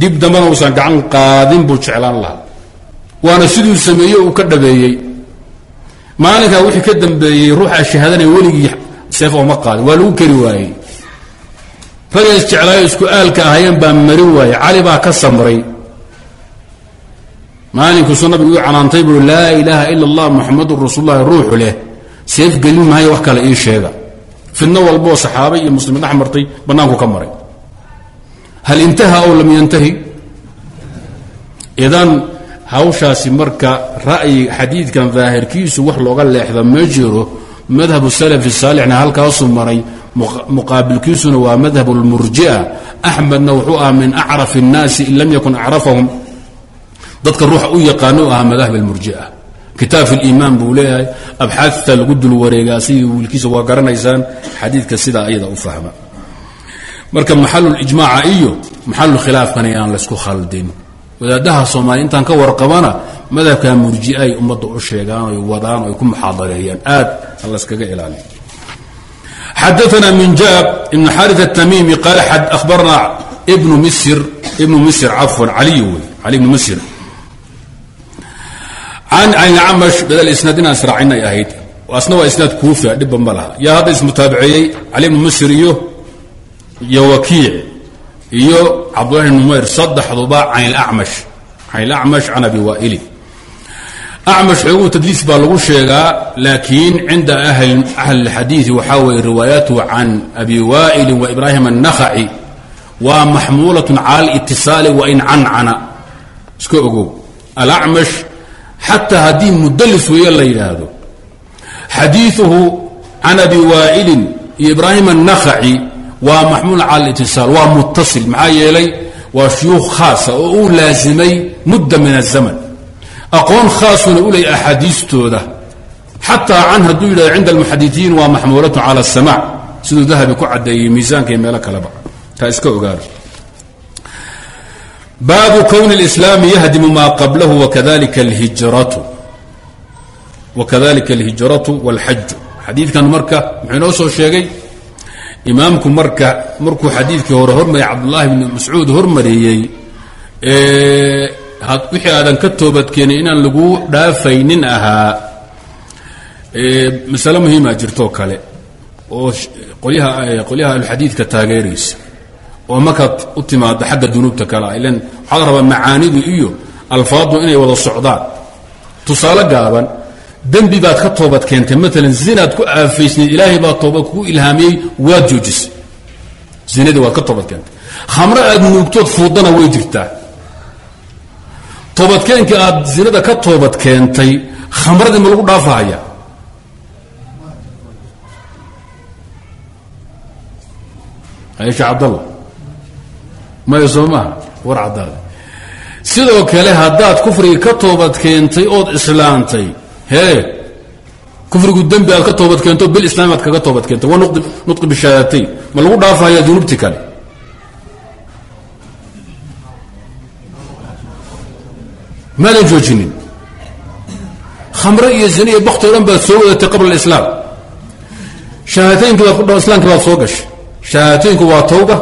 dib dambana uusan gacan qaadin buu jeclaan lahaa. Waana siduu sameeye uu ka dhabeeyey. Maalinkaa wixii ka dambeeyey ruuxaa shahaadanaya weligii seef ooma qaadin. Waa lagu keri waayey. Ragay isjeclaayo isku aalka ahayeen baa mari waayey. Cali baa ka samray maalinkuusu nabigu uu canaantay buui laa ilaaha ila allah muxamadun rasuululahi ruuxu leh. Seef gelin maayo wax kale ii sheega. Fidno walboo saxaaba iyo muslimiin dhex martay ka maray. Hal intaha ow lam yantahi? Idan hawshaasi marka ra'yi xadiidkan daahirkiisu wax looga leexda ma jiro. Madhabu salafi saalixna halkaasuu maray. Muqaabilkiisuna waa madhab lmurjia axmedna wuxuu ahaa min acraf الnaasi in lam yakun acrafahum dadka ruuxa u yaqaano u ahaa madahib almurjia. Kitaab fi liimaan buu leeyahay. Abxaadta lagu dul wareegaa sidii wiilkiisa waa xadiidka sidaa ayada u fahma. Marka maxalulijmaaca iyo maxalulkhilaafkana aan laysku khaldin. Wadaadaha soomaaliya intaan ka warqabana madhabka murjia ay u sheegaan oy wadaan oy ku muxaadareeyaan aad laskaga ilaaliyo xadaana minjaab ibn xari الtamimi qaal ahbarna bnu misr ibnu misr cafwan caliy wey cali ibnu misr an anilcamash badalisnaad inaan israacin ay ahayd asna waa isnaad kuufa dhibba ma laha yaa hadda ismutaabiceeyey cali bnu musir iyo iyo wakiic iyo cabdullahi bn numayr saddexduba canilacmash canilacmash can abi waaili acmash xooguhu tadliis baa lagu sheegaa laakiin cinda ahlilxadiidi waxaa weeye riwaayaatuhu can abi waailin wa ibraahim annakhaci waa maxmuulatun cala litisaali wain cancana iska ogow alacmash xataa haddii mudallis weeye la yidhaahdo xadiiuhu can abi waa'ilin iyo ibraahim الnakhaci waa maxmuul cala اlitiصaal waa muttasil maxaa yeelay waa shuyuukh khaasa oo uu laasimay mudda min الzaman aqoon khaasuna u leey axaadiistooda xataa can hadduu yidhahdo cinda almuxadiiin waa maxmuulatun cala الsamac siduu dahabi ku caddeeyey miisaanka iyo meelo kaleba taa iska ogaado baabu kwn اlإslaam yahdimu maa qablahu wakadalika اlhijratu wakadalika alhijratu wاlxaju xadiidkan marka muxuu inoo soo sheegay imaamku marka markuu xadiidkii hore hormariyay cabdullaahi bn mascuud hormariyey wixii aadan ka toobadkeenin inaan lagu dhaafaynin ahaa masale muhiima jirtoo kale oo qolyaha qolyaha ahluxadiidka taageeraysa oo markaad u timaado xagga dunuubta kale ah ilan waxaa rabaa macaanidu iyo alfaadu inay wada socdaan. Tusaale gaaban dembi baad ka toobad keentay maalan zinaad ku aafaysnayd ilaahay baa toobad kugu ilhaamiyey waad joojisay. Zinadii waad ka toobad keentay. Khamro aad nuugtood fuudana way jirtaa. Toobadkeenkii aad zinada ka toobad keentay khamradii ma lagu maya soo maha war caddaada sidoo kale haddaad kufrigi ka toobad keentay ood islaantay. Hee kufrigu dembi aad ka toobad keento bil islaam aad kaga toobad keentay waa nudqi bishahaadateyn ma lagu dhaafahaya dunuubti kale? Maadan joojinin. Khamre iyo zine iyo bakti o dhan baad soo wadatay qabla alislaam. Shahaadateynki baad ku islaamki baad soo gashay. Shahaadateynku waa tawba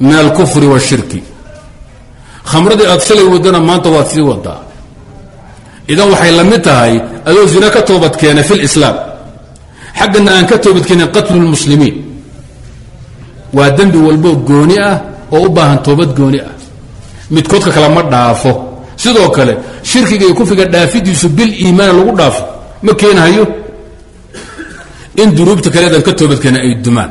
min alkufri wاshirki khamradii aad shalay wadana maanta waad sii wadaa idan waxay la mid tahay adoo zina ka toobad keenay fi lislaam xaggana aan ka toobad keenin qatlu lmuslimiin waa dembi walbo gooni ah oo u baahan toobad gooni ah. Midkoodka kale ma dhaafo. Sidoo kale shirkiga iyo kufriga dhaafidiisu bil iimaan lagu dhaafo. Ma keenhayo in dunuubta kaleedan ka toobad keenin ay dumaan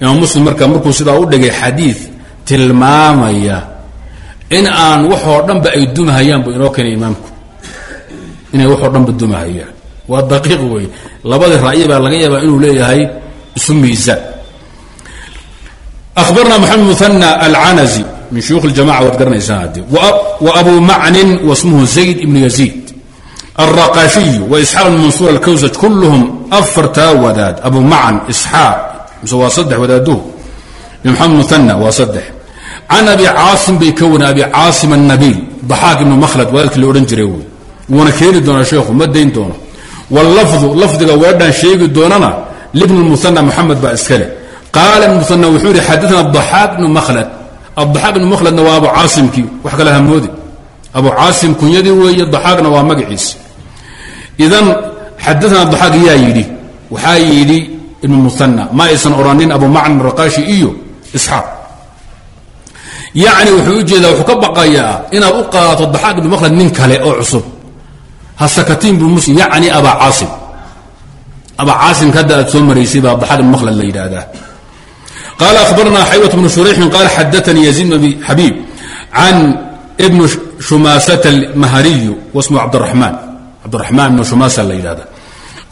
imaam muslim marka markuu sidaa u dhigay xadiid tilmaamaya in aan waxoo dhanba ay dumahayaan buu inoo keenay imaamku. Inay waxoo dhanba dumahayaan. Waa daqiiq wey labadii ra'yi baa laga yaabaa inuu leeyahay isu miisaan akhbarna maxamed muhanى alcanazi min shuyuukh اljamaca waad garanaysaan haddii. Wa abu macnin wasmuhu zayd ibnu yaziid. Alraqashiyu wa isxaaq bn mansuur alkawsaj kulluhum afartaa wadaad. Abu macan isxaaq mise waa saddex wadaadduhu maxamed muana waa saddex. Can abi caasim bay ka wana abi caasim annabiil daxaaq ibnu makhlad wadaadkii la odhan jiray wey wuuna keeni doonaa sheekhu ma dayn doono. Wallafdu lafdiga weedhaan sheegi doonana libn lmuana moxamed baa iska leh. Qaala ibnmuana wuxuu yidhi xadana adaxaaq ibnu makhlad. Adaxaaq ibnu makhladna waa abu caasimkii wax kale hamoodi abu caasim kunyadii weeye daxaaqna waa magaciisi idan xadana daxaaq yaa yidhi. Waxaa yidhi ibn muhanى ma aysan odhanin abu macn raqaashi iyo isxaaq. Yacni wuxuu jeedaa wuxuu ka baqayaa inaad u qaadato daxaaq ibnu makhlad nin kale oo cusub. Hasakatiin bu muslim yacni abaa caasim. Abaa caasimka hadda aad soo maraysay baa ibnu makhlad la yidhaahdaa. Qaala akhbarna xaywat bnu shurayxin qaala xadaanii yaziid bn abi xabiib can ibnu shumaasata almahariyu wasmu cabdiraxmaan cabdiraxmaan ibnu shumaasa la yidhahda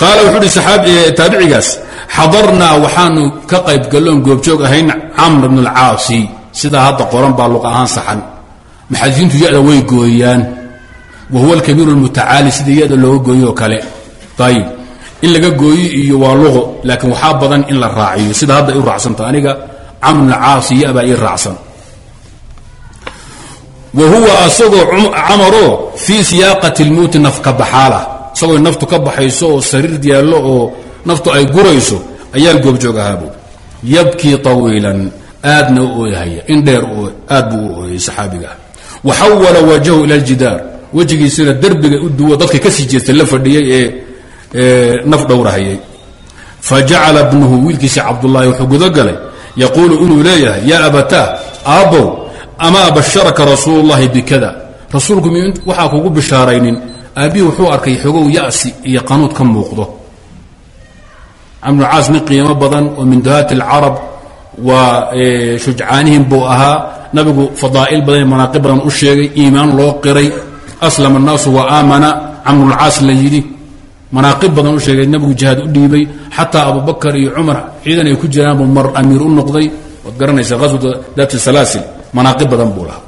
qaala wuxuu uhi taabicigaas xadarnaa waxaanu ka qayb galloon goobjoog ahayn camr bn alcaasi. Sidaa hadda qoran baa luq ahaan saxan. Muxadisiintu ya-da way gooyaan. Wa huwa alkabiiru almutacaali sida ya-da looga gooyo oo kale. Ayib in laga gooyo iyo waa luqo laakiin waxaa badan in la raaciyo. Sida hadda i raacsanta aniga camr bn alcaasi ya-baa ii raacsan. Wa huwa asagoo camaroo fii siyaaqati lmowti nafka baxaala isagoo naftu ka baxayso oo sariir yaallo oo naftu ay gurayso ayaan goobjoog ahaabo yabkii طawiilan aadna u ooyahaya. In dheer aad buu u ooyay saxaabiga. Waxawala wajhahu ila aljidaar. Wejigiisina derbiga u duwo dadka ka sii jeestay la fadhiyey ee naf dhowrahayay. Fajacala bnuhu wiilkiisii cabdullaahi wuxuu gudagalay. Yaquulu inuu leeyahay yaa abataa aabbow ama abasharaka rasuulu llahi bikada? Rasuulku waxaa kugu bishaaraynin aabbihii wuxuu arkay xogow ya'si iyo qanuud ka muuqdo. Camnu caas nin qiimo badan oo min duhaati alcarab waa shujcaanihin buu ahaa. Nabigu fadaa'il badan manaaqib badan u sheegay iimaan loo qiray. Aslama annaasu wa aamana. Camrulcaas la yidhi manaaqib badan u sheegay nabigu jihaad u dhiibay. Xataa abubakar iyo cumar ciidan ay ku jiraanbu mar amiir u noqday. Waad garanaysaa aswata daati salaasil manaaqib badan buu lahaa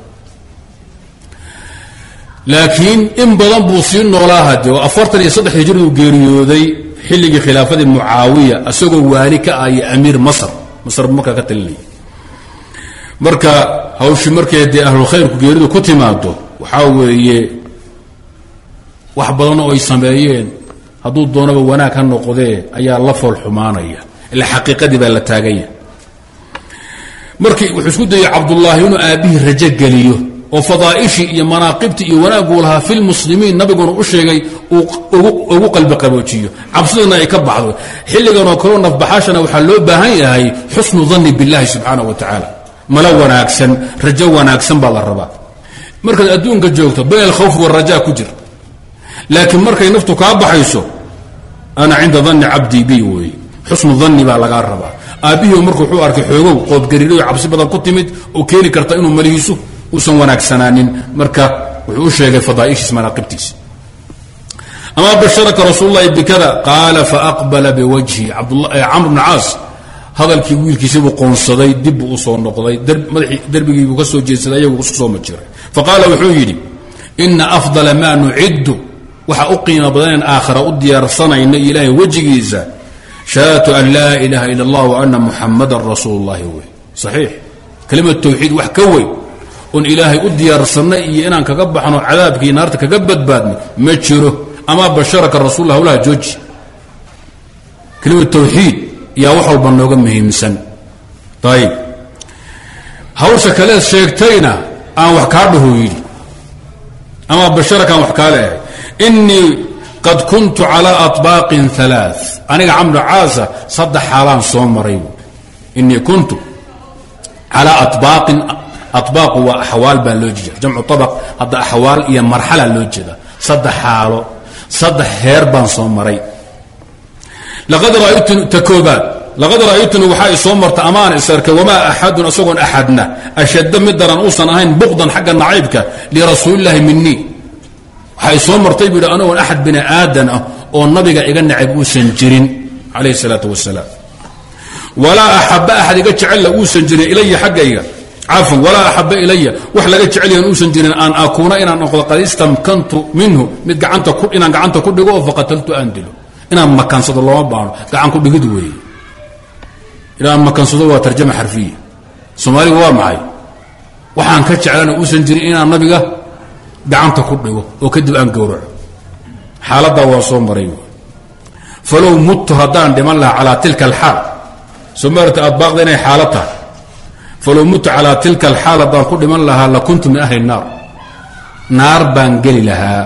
laakiin in badan buu sii noolaa hade oo afartan iyo saddex hijridu geeriyooday xilligii khilaafadii mucaawiya isagoo waali ka ahyo amiir masr masr bu markaa ka talinaya marka hawshii markay dee ahlulkhayrku geeridu ku timaado waxaa weeye wax badan oo ay sameeyeen hadduu doonaba wanaag ha noqdee ayaa la fool xumaanaya. Ila xaqiiqadii baa la taaganya. Markii wuxuu isku dayay cabdullaahi inuu aabbihii rajo geliyo oo fadaa'ishii iyo manaaqibtii iyo wanaaguu lahaa fi lmuslimiin nabiguna u sheegay ugu qalbi qaboojiyo. Cabsidana ay ka baxdo. Xilliganoo kaleo nafbaxaashana waxaa loo baahan yahay xusnu danni billahi subxaana wa tacaala. Malo wanaagsan rajo wanaagsan baa la rabaa. Markaad adduunka joogto bayn alkhawf waraja ku jir. Laakiin markay naftu kaa baxayso ana cinda danni cabdii bi weeye xusnu danni baa lagaa rabaa. Aabbihii marku wuxuu arkay xoogow qoobgariirayo cabsi badan ku timid oo keeni karta inuu malihiisu uusan wanaagsanaanin marka wuxuu u sheegay fadaa'ishiis manaaqibtiisa. Ama basharaka rasuul bikada qaala faaqbala biwajhi camr bn caas. Hadalkii wiilkiisibuu qoonsaday dibbuu u soo noqday derbigiibuu ka soo jeedsaday ayagu isku soo majiray faqaala wuxuu yidhi ina afdala maa nuciddu. Waxa u qiimo badaneen aakhara u diyaarsanayna ilaahay wejigiisa shahaadatu an laa ilaaha ila allah wa ana muxamadan rasuul wey saxiix. Kelimad tawxiid wax ka weyn oon ilaahay u diyaarsanna iyo inaan kaga baxno cadaabkii naarta kaga badbaadno ma jiro. Ama basharaka rasulla hawlaha jooji. Kelimad tawxiid yaa wax walba nooga muhiimsan. Ayib hawsha kaleed sheegtayna aan wax kaa dhaho yidhi. Ama basharakaan wax kaa leehay. Inii qad kuntu calaa aطbaaqin alaa aniga camru caasa saddex xaalaan soo maray. Inii kuntu calaa abaaqin abaaqu waa axwaal baa loo jeeda jamcu abaq hadda axwaal iyo marxala loo jeeda saddex xaalo saddex heer baan soo maray laqad ra'aytuni ta koobaad laqad ra'aytuni waxaa i soo marta amaan is arkay wamaa axadun isagoon axadna ashadda mid daran uusan ahayn buqdan xagga nacaybka lirasuulillaahi minii waxaa i soo martay buu yidhi anagoon axad bini aadan ah oo nabiga iga nacayb uusan jirin calayhi salaatu wasalaam walaa axaba axad iga jecella uusan jirin ilaya xaggayga cafwan walaa axaba ilaya wax laga jecelyahan uusan jirin aan akuuna inaan noqdo qad istamkantu minhu. Mid gacanta inaan gacanta ku dhigo oo faqataltu aan dilo. Inaan makansado looma baano gacan ku dhigid weeye. Inaan makansado waa tarjama xarfiya soomaaligu waa maxay? Waxaan ka jeclana uusan jirin inaan nabiga gacanta ku dhigo oo kadib aan gowraco. Xaaladdaa waa soo maray falow muttu haddaan dhiman lahaa calaa tilka alxaal. Soo maarata aad baaqda inay xaalo tahay falow muttu calaa tilka alxaal haddaan ku dhiman lahaa la kuntu min ahli naar naar baan geli lahaa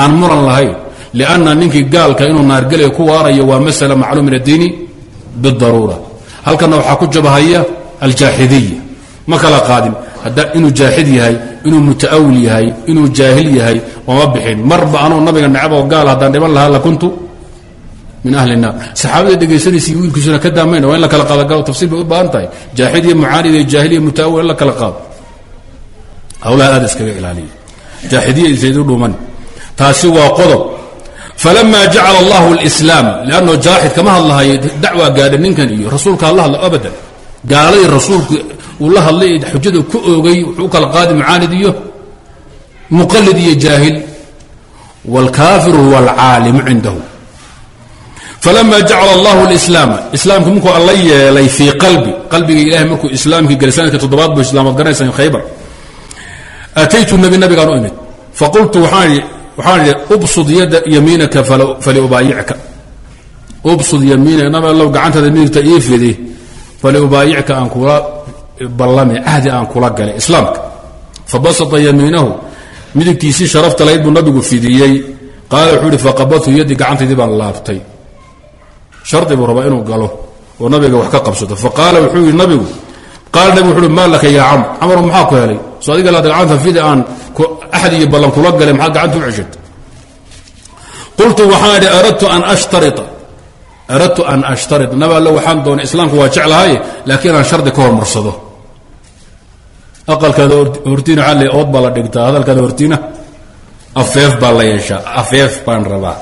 aan muran lahayn lianna ninkii gaalka inuu naargelaya ku waarayo waa masala macluum min addiini bidaruura halkanna waxaa ku jabahaya aljaaxidiya ma kala qaadin inuu jaaxid yahay inuu mutaawil yahay inuu jaahil yahay wama bixin marba anuu nabiga necab oo gaal haddaan dhiman lahaa la kuntu min ahli naar. Saxaabada dhegaysanaysa iyo wiilkiisuna ka daamayna waa in la kala qaado gaal tafsir bay u baahan tahay. Jaaxid iyo mucaanid iyo jaahil iyo mutaawil in la kala qaado. Hawlaha aad iskaga ilaaliya jaaxidiya isayd u dhuuman. Taasi waa qodob. Falama jacala allahu اlislaam lanno jaaxid kama hadlahayo dacwaa gaadha ninkan iyo rasuulka hala hadlo abadan. Gaaladii rasuulku uu la hadlay xujada ku oogay wuxuu u kala qaadi mucaanid iyo muqalid iyo jaahil. Wاlkaafiru huwa alcaalimu cindahu falama jacala allahu اlislaama islaamka markuu alla yeelay fii qalbi qalbiga ilahay markuu islaamkii gelay sanadka toddobaad bu islaamaad garanaysan khaybar ataytu nabi nabigaan u imid faqultu waxaan idhi ubsud yada yamiinaka faliubaayicka ubsud yamiinaka nabi gacantaada midigta ii fidi faliubaayicka aan kula ballame ahdi aan kula galay islaamka fabasata yamiinahu midigtiisii sharafta lahayd buu nabigu fidiyey qaala wuxuu ihi faqabadtu yaddi gacantaydii baan laabtay shardi buu rabaa inuu galo oo nabiga wax ka qabsato. Faqaala wuxuu yidhi nabigu qaala nabigu wuxu uhi maa laka yaa camr. Camar maxaa ku helay? So adiga laada gacanta fidi aan axad iyo ballan kula galay maxaad gacanta u ceshata qultu waxaan idhi aradtu an ashtaria aradtu an ashtarit nabi alle waxaan doonay islaamku waa jeclahay laakiin aan shardi ka hormarsado aqalkaada hortiina le ood baa la dhigtaa hadalkaada hortiina afeef baa la yeeshaa afeef baan rabaa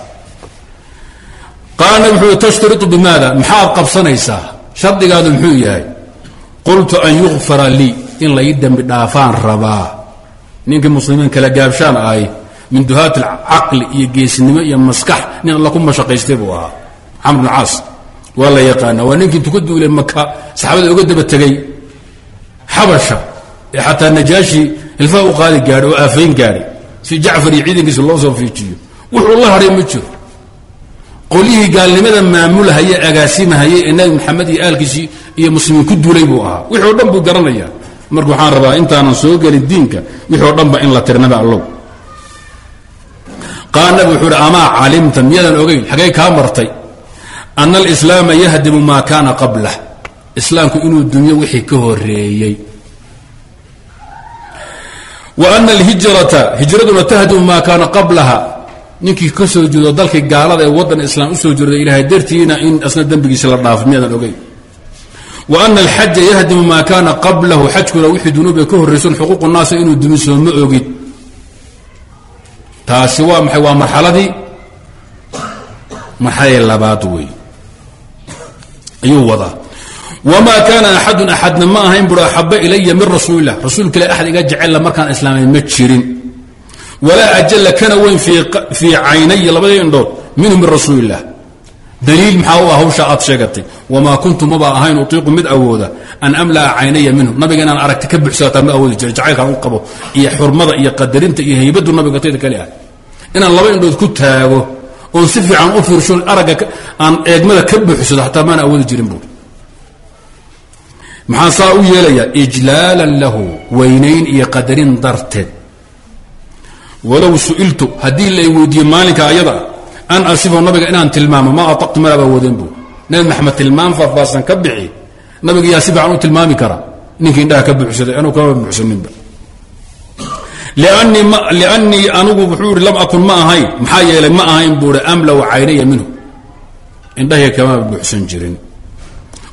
qaala nabi wuxuu tashtaritu bimaada? Maxaad qabsanaysaa. Shardigaadu muxuu yahay qultu an yukfara lii in la ii dembi dhaafaan rabaa. Ninkii muslimiin kala gaabshaan ahay min duhaat alcaqli iyo geesnimo iyo maskax nin alla ku mashaqaystay buu ahaa. Camr bn caas waa la yaqaana waa ninkii intu ka duulay maka saxaabada oga daba tegey xabasha ee xataa najaashi hilfaha u qaadi gaadhay oo aafayn gaadhay. Si jacfar iyo ciidankiisa loo soo fiijiyo wuxuu la hadhay ma jiro qolyihii gaalnimada maamulhaye agaasimahayey ee nabi maxamed iyo aalkiisii iyo muslimiin ku duulay buu ahaa. Wixii o dhan buu garanaya marka waxaan rabaa intaanan soo gelin diinka wixii o dhanba in la tirnaba allow. Qaala nabi wuxuu uhi amaa calimta miyaadan ogeyn xagay kaa martay. Ana alislaama yahdimu maa kaana qablah. Islaamku inuu dunyo wixii ka horeeyey wa ana alhijrata hijraduna tahdimu maa kaana qablaha ninkii ka soo jeedo dalkii gaalada ee waddan islaam u soo jeeda ilaahay dartiina in asna dembigiisa la dhaafo miyaadan ogeyn? Wa ana alxaja yahdimu maa kaana qablahu xajkuna wixii dunuuba ka horraysan xuquuqu naasa inuu dumiso ma ogid taasi waa maxay? Waa marxaladii? Marxaladii labaad wey ayuu wadaa. Wamaa kaana axadun axadna ma ahayn bui axaba ilaya min rasuulilah rasuulka ilah axad iga jecella markaan islaamay ma jirin walaa ajalla kana weyn fii caynaya labadii indhood minhu min rasuulilah daliil maxaa u ah hawsha aad sheegatay? Wamaa kuntu maba ahayn utiiqu mid awooda an amla'a caynaya minhu nabiga inaan aragti ka buxsataa ma awoodi jira jacaylkaan u qabo iyo xurmada iyo qadarinta iyo haybadu nabiga tayda kali ah. Inaan laba indhood ku taago oon si fiican u fiirsho aragga aan eegmada ka buuxsado xataa maana awoodi jirin buuri maxaan saa u yeelayaa walow su'iltu haddii la weydiiye maalinka ayada an asifahu nabiga inaan tilmaamo ma ataqtu malaaba awoodeen buuri nabi maxamed tilmaam faahfaahsan ka bixi nabiga yaa si fiican u tilmaami kara. Ninkii indhaha ka buuxsaday anuu kama buuxsaninba. Liannii anugu wuxuu ihi lam akun ma ahayn maxaa yeelay ma ahayn buui amlaw caynaya minhu. Indhahya kama buuxsan jirin.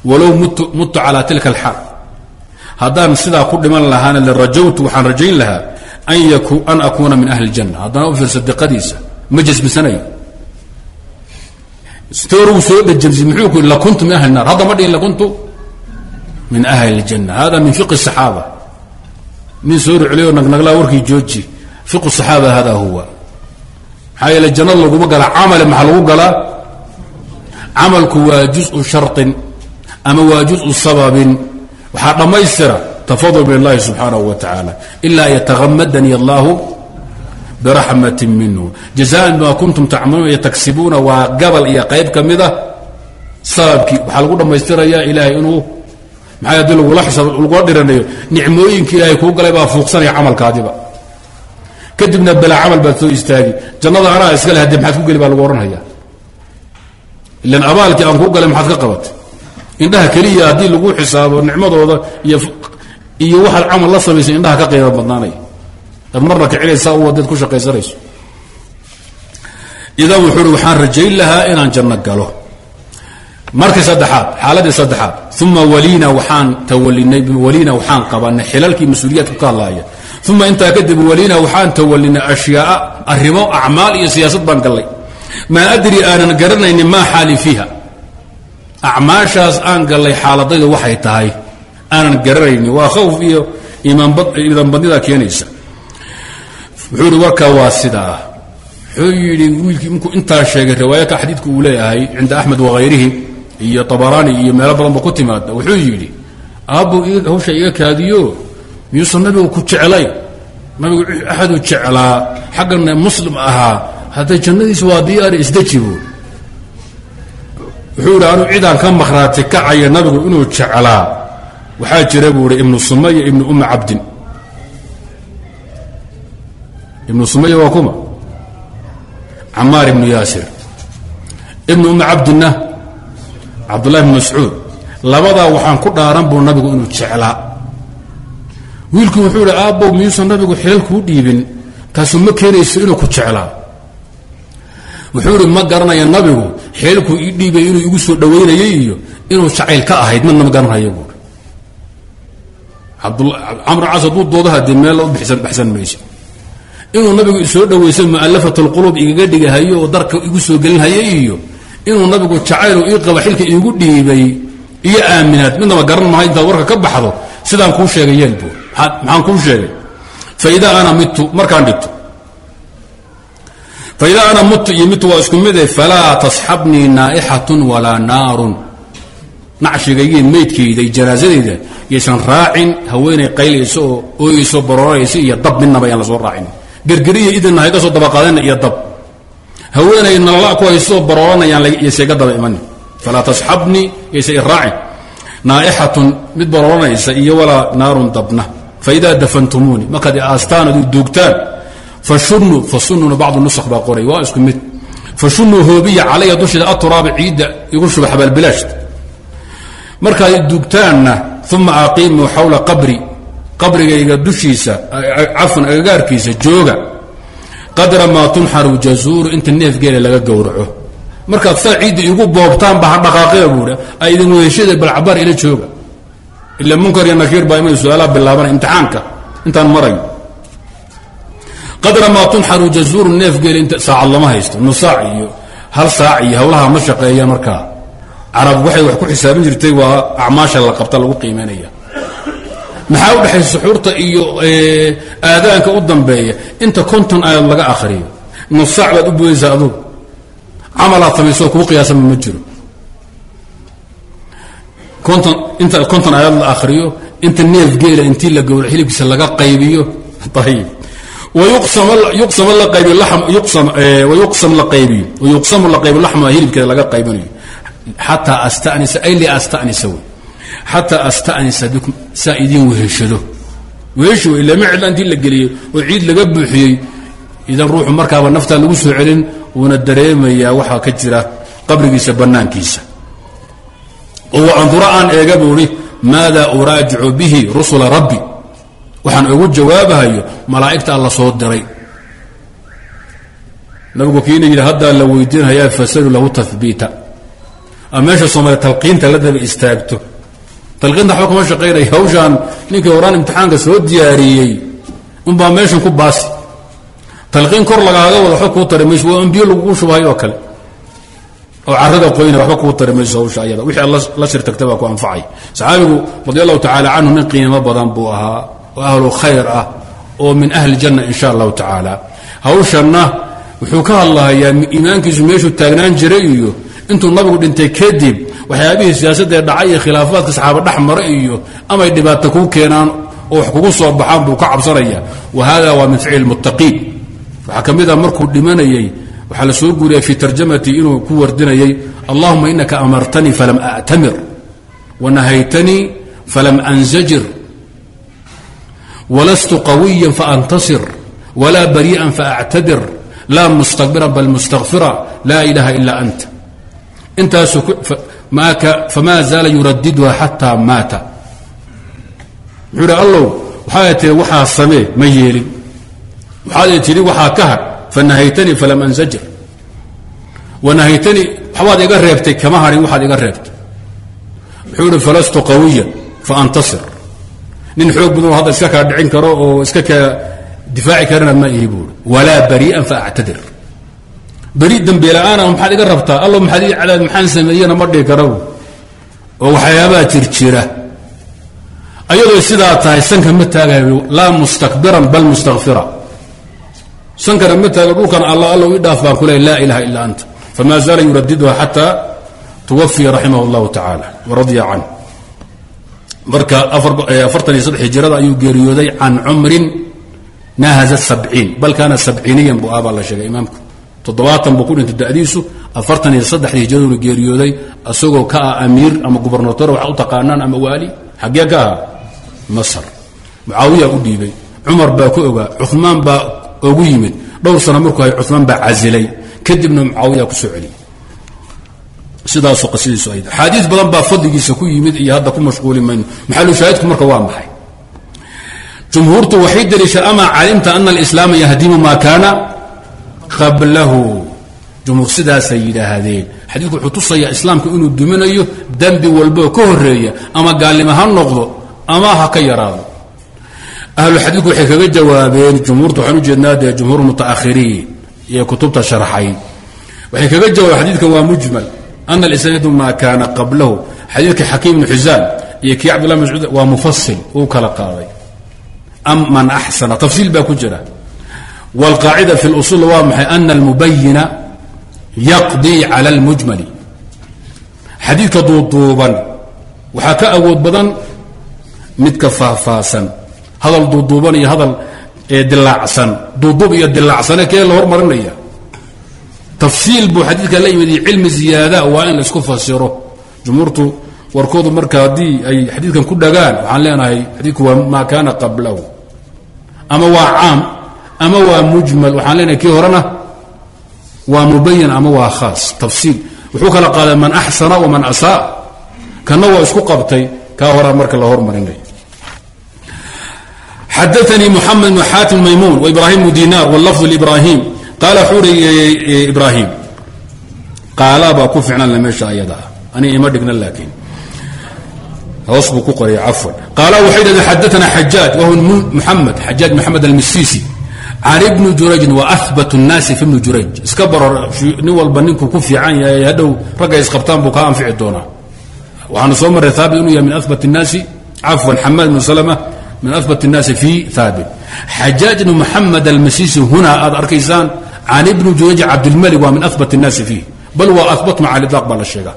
Walow muttu calaa tilka alxaal. Haddaan sidaa ku dhiman lahaana larajawtu waxaan rajayn lahaa an akuuna min ahli اljanna haddana u fiirsa diqadiisa ma jasbisanayo storuu soo dhejabsi muxuu ku lakuntu min ahli الnar hadda ma dhihin lakuntu min ahli اljanna hada min fiqi الصaxaaba nin soo rucliyo nagnaglaa warkii jooji fiqu saxaaba hada huwa maxaa yeele jannada laguma galaa camale maxaa lagu galaa camalku waa juزu sharطin ama waa juزu sababin waxaa dhammaystira tafadul bilahi subxaanahu wa tacaala ilaa yatagamadani allahu biraxmati minhu. Jazaan bima kuntum tacmaluuna yotagsibuuna waa gabal iyo qayb ka mida ah sababkii waxaa lagu dhammaystirayaa ilaahay inuu maxaa adii lagula xisab lagula dhiranayo nicmooyinka ilaahay kuu galay baa fuuqsanaya camalkaadiba kadibna balaa camal baad soo istaagi. Jannada anaa iskale haddii maxaad ku geli baa lagu odhanhaya ilan abaalkii aan kuu galay maxaad ka qabatay. Indhaha keliya haddii lagu xisaabo nicmadooda iyo iyo waxaad camal la samaysay indhaha ka qiimo badnaanaya ad marna kicinaysaa u ku shaqaysanayso idan wuxuu waxaan rajayn lahaa inaan janno galo. Markii saddexaad xaaladii saddexaad uma waliina waxaan tawalinay waliina waxaan qabanay xilalkii mas'uuliyaadku ka hadlaaya. Uma intaa kadib waliina waxaan tawalinay ashyaaa arrimo acmaal iyo siyaasad baan gallay. Maa adri aanan garanaynin maa xaali fiiha. Acmaashaas aan gallay xaaladaydu waxay tahay aanan garanaynin waa khawf iyo iimaanbadnida keenaysa. Wuxuu ihi warkaa waa sidaa wuxuu yidhi wiilkii inkuu intaa sheegay riwaayadka xadiidku uu leeyahay cinda axmed wakhayrihi iyo abaraani iyo meelo badan ba ku timaada wuxuu yidhi aabbow hawsha iga kaadiyo? Miyuusan nabigu ku jeclayn nabigu axaduu jeclaa. Xaggana muslim ahaa. Hadday jannadiisa waa diyaari isdejibo wuxuu idhi anu cidaan ka makhraati kacaya nabigu inuu jeclaa waxaa jira buu ihi ibnu sumaya ibnu ummi cabdin. Ibnu sumaya waa kuma? Camaar ibnu yaasir. Ibnu ummi cabdinna cabdullahi bn mascuud. Labadaa waxaan ku dhaaran buu nabigu inuu jeclaa. Wiilku wuxuu ihi aabbow miyuusan nabigu xilal dhiibin? Taasu ma keenayso inuu ku jeclaa. Wuxuu ihi ma garanaya nabigu xeelkuu ii dhiibay inuu igu soo dhowaynayay iyo inuu jacayl ka ahayd midna ma garanaya buui camr cas hadduu doodaha dee meel baxsan mayso inuu nabigu isoo dhawayso mu'alafat alqulub igaga dhigahayo oo darka igu soo gelinhaya iyo inuu nabigu jacayl ii qaba xilka iigu dhiibay iyo aaminaad midnaba garan mahay intaad warka ka baxdo sidaan kuu sheegay yeelbu maxaan kuu sheegay? Faidaa ana mitu markaan dhigto. Faidaa ana mutu iyo mitu waa isku mide falaa tasxabnii naa'ixatun walaa naarun nacshigaygiin maydkayda janaasadayda yaysan raacin haweenay qaylayso oo ooyeyso barooraysa iyo dab midnaba yaan la soo raacin. Gergeriya idinna hayga soo dabaqaadana iyo dab. Haweenay nalala ku hayso barooranayaan yaysaga daba imani falaa tasxabnii yaysa i raacin. Naa'ixatun mid barooranaysa iyo walaa naarun dabna. Faidaa dafantumuuni markaad aastaan duugtaan fashunuu fasununa bacdu nusakh baa qoray waa isku mid. Fashunuu hoobiya calaya dusheeda aturaaba ciidda igu shuba xabaalbilaashta markaad duugtaanna uma aqiimuu xawla qabri qabrigayga dushiisa cafwan agagaarkiisa jooga. Qadra maa tunxaru jazuuru inta neefgeela laga gowraco. Markaad saa ciidda igu boobtaanba ha dhaqaaqee buui a idin weheshada balcabaar ila jooga. Ila munkar iyo nakiir baa imay su'aalaha bilaabana imtixaanka intaan marayo qadra maa tunxaru jazuuru neefgeela saacad lama haysto nus saac iyo hal saac iyo hawlaha ma shaqeeyaan markaa carab waxay wax ku xisaabin jirtay waa acmaasha la qabta lagu qiimaynaya maxaa u dhexaysa suxuurta iyo aadaanka u dambeeya? Inta konton aayad laga akhriyo nus saac baad u boodaysaa adugu. Camalaad samaysoo kuu qiyaasama ma jiro. Konton inta konton aayad la akhriyo inta neef geela intii la gowra hilibkiisa laga qaybiyo. Ayib. Wayuqsam la qaybiyo hilibkeeda laga qaybinayo xataa astanisa ay li astanisa wey xataa astanisa bikum saa idiin weheshado. Weheshi wey ilama cidla intii la geliyey oo ciid laga buuxiyey. Idan ruuxu markaaba naftaa lagu soo celin wuuna dareemayaa waxaa ka jira qabrigiisa bannaankiisa. Oo andura aan eega buuhi maada uraajicu bihi rusula rabbi. Waxaan ugu jawaabahayo malaa'igta alla soo diray. Nabigu kiina yidhi haddaa la weydiinhayaa fasalu lahu tahbiita meesha soomaaliya talqiinta la daba istaagto. Talqiinta waxba kuma shaqaynaya. Hawshaan ninkii horaan imtixaanka soo diyaariyey unbaa meeshan ku baasi. Talqiin kor lagaaga wada waxba kuu tari mayso waa ambiyo lagugu shubhay oo kale. Oo carada qoyna waxba kuu tari mayso hawsha ayada. Wixii la shirtagta baa ku anfacay. Saxaabigu radi allahu tacaala canhu nin qiimo badan buu ahaa oo ahlu khayr ah oo min ahli janna in sha allahu tacaala. Hawshanna wuxuu ka hadlahayaa iimaankiisu meeshuu taagnaan jiray iyo intuu nabigu dhintay kadib waxyaabihii siyaasadee dhacay iyo khilaafaadka saxaaba dhex mara iyo amay dhibaato kuu keenaan oo wax kugu soo baxaan buu ka cabsanaya. Wa hada waa min ficli muttaqiin. Waxaa ka mid a markuu dhimanayey waxaa la soo guuriyay fii tarjamatii inuu ku wardinayay allahuma inaka amartanii falam a'tamir wanahaytanii falam anzajir. Walastu qawiyan faantasir wla barii'an faactadir laa mustakbiran bal mustakfira laa ilaha ila anta intaasu famaa zaala yuradidha xataa maata. Wuxuu hi allow waxaa tii waxaa samee ma yeelin. Waxaad tidhi waxaa ka har fanahaytanii falam ansajir wanahaytanii waxbaad iga reebtay kama harin waxaad iga reebtay. Wuxuu ihi falastu qawiyan faantasir nin xoog badan oo hadda iska kaa dhicin karo oo iska kaa difaaci karana ma ihi buui walaa barii'an faactadir beri dambeela'aana maxaad iga rabtaa? Allo maxaad ii cadaad maxaan sameeyena ma dhihi karabu. Oo waxyaabaa jirjira. Ayadoo sidaa tahay sanka ma taagayo laa mustakbiran bal mustakfira sankana ma taaga dhulkan alla allo ii dhaaf baan ku leey laa ilaha illa anta. Fama zaala yuradidha xataa tuwafiya raximah اllahu tacaala waradiya canh marka afartan iyo saddex hijirada ayuu geeriyooday can cumrin nahaza sabciin. Bal kaana sabciiniyan buu ah baa la sheegay imaamku toddobaatan buu ku dhintay da'diisu afartan iyo saddexdii hijraduna geeriyooday isagoo ka ah amiir ama gubernator waxa u taqaanaan ama waali xaggee ka aha masar. Mucaawiya u dhiibay. Cumar baa ku ogaa. Cumaan baa ogu yimid. Dhowr sano markuu hay cumaan baa casilay. Kadibna mucaawiya ku soo celiyey sidaasuu qasidiisu ayd axaadiis badan baa fadligiisa ku yimid iyo hadda ku mashquuli mayno maxalushaahidku marka waa maxay? Jumhuurtu waxay daliisha amaa calimta ana alislaama yahdimu maa kaana qablahu jumhuur sidaasay yidhaahdeen. Xadiidku wuxuu tusayaa islaamku inuu duminayo dembi walboo ka horreeya ama gaalnimo ha noqdo ama ha ka yaraado. Ahluxadiidku waxay kaga jawaabeen jumhuurta waxaan ujeednaa dee jumhuur mutaakhiriin iyo kutubta sharxay. Waxay kaga jawaabeen xadiidkan waa mujmal. Ana alisnaadu maa kaana qablahu. Xadiidka xakiim ibnu xusaan iyo kii cabdullah mascuud waa mufasil uu kala qaaday. Am man axsana tafsiil baa ku jira wاlqaacida fi اlusul waa maxay ana almubayina yaqdii cala اlmujmali xadiidka duuduuban waxaa ka awood badan midka faahfaahsan hadal duuduuban iyo hadal dilaacsan duuduub iyo dilaacsane kee la hormarinaya tafsiil buu xadiidka la yimid iyo cilmi ziyaada waa in la isku fasiro jumhuurtu warkoodu marka haddii ay xadiidkan ku dhagaan waxaan leenahay xadiidku waa maa kaana qablahu ama waa caam ama waa mujmal waxaan leenahay kii horena waa mubayan ama waa khaas tafsiil. Wuxuu kala qaaday man axsana waman asaa. Kana waa isku qabtay kaa horaa marka la hormarinay xadaanii muxamed bn xaatim maymuun waibrahim bnu dinar wlafظ ibrahim qaala wuxuu uri ibrahim qaalaa baa ku ficnaan meesha ayada ah. Ani ima dhigna laakiin. Hoos buu ku qoraya cafwan. Qaala waxay dhahdeen xadaana xajaaj wahuwa muxamed xajaaj maxamed almisisi can ibni jurayjin wa ahbat الnaasi fi ibni jurayj iska baro nin walba ninkuu ku fiican yahay hadhow ragga isqabtaan buu kaa anfici doonaa waxaanu soo marray haabit inuu yahay min ahbat الnaasi cafwan xamaad bnu salma min ahbat الnaasi fi haabit xajaaj bnu muxamed almisisi huna aad arkaysaan can ibni jurayj cabdilmalik waa min ahbat الnaasi fiih bal waa ahbat maca lidaq baa la sheegaa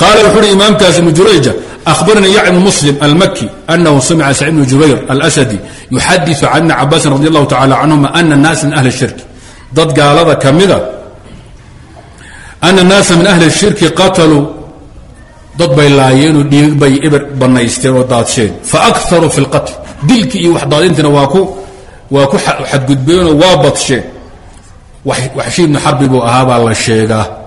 qaala wuxu uhi imaamkaas ibnu jurayja ahbaranii yac ibnu muslim almaki anahu samica sacid bnu jubayr alasadi yuxadiu can ibni cabaasin radi allahu tacala canhuma ana naasa min ahli shirki dad gaalada ka mida ana naasa min ahli shirki qataluu dad bay laayeenoo dhiig bay eber banaysteen oo daadsheen faakharuu fi lqatl dilkii iyo waxdaadintiina waa ku waa ku xadgudbeenoo waa badsheen waxshi ibnu xarbi buu ahaabaa la sheegaa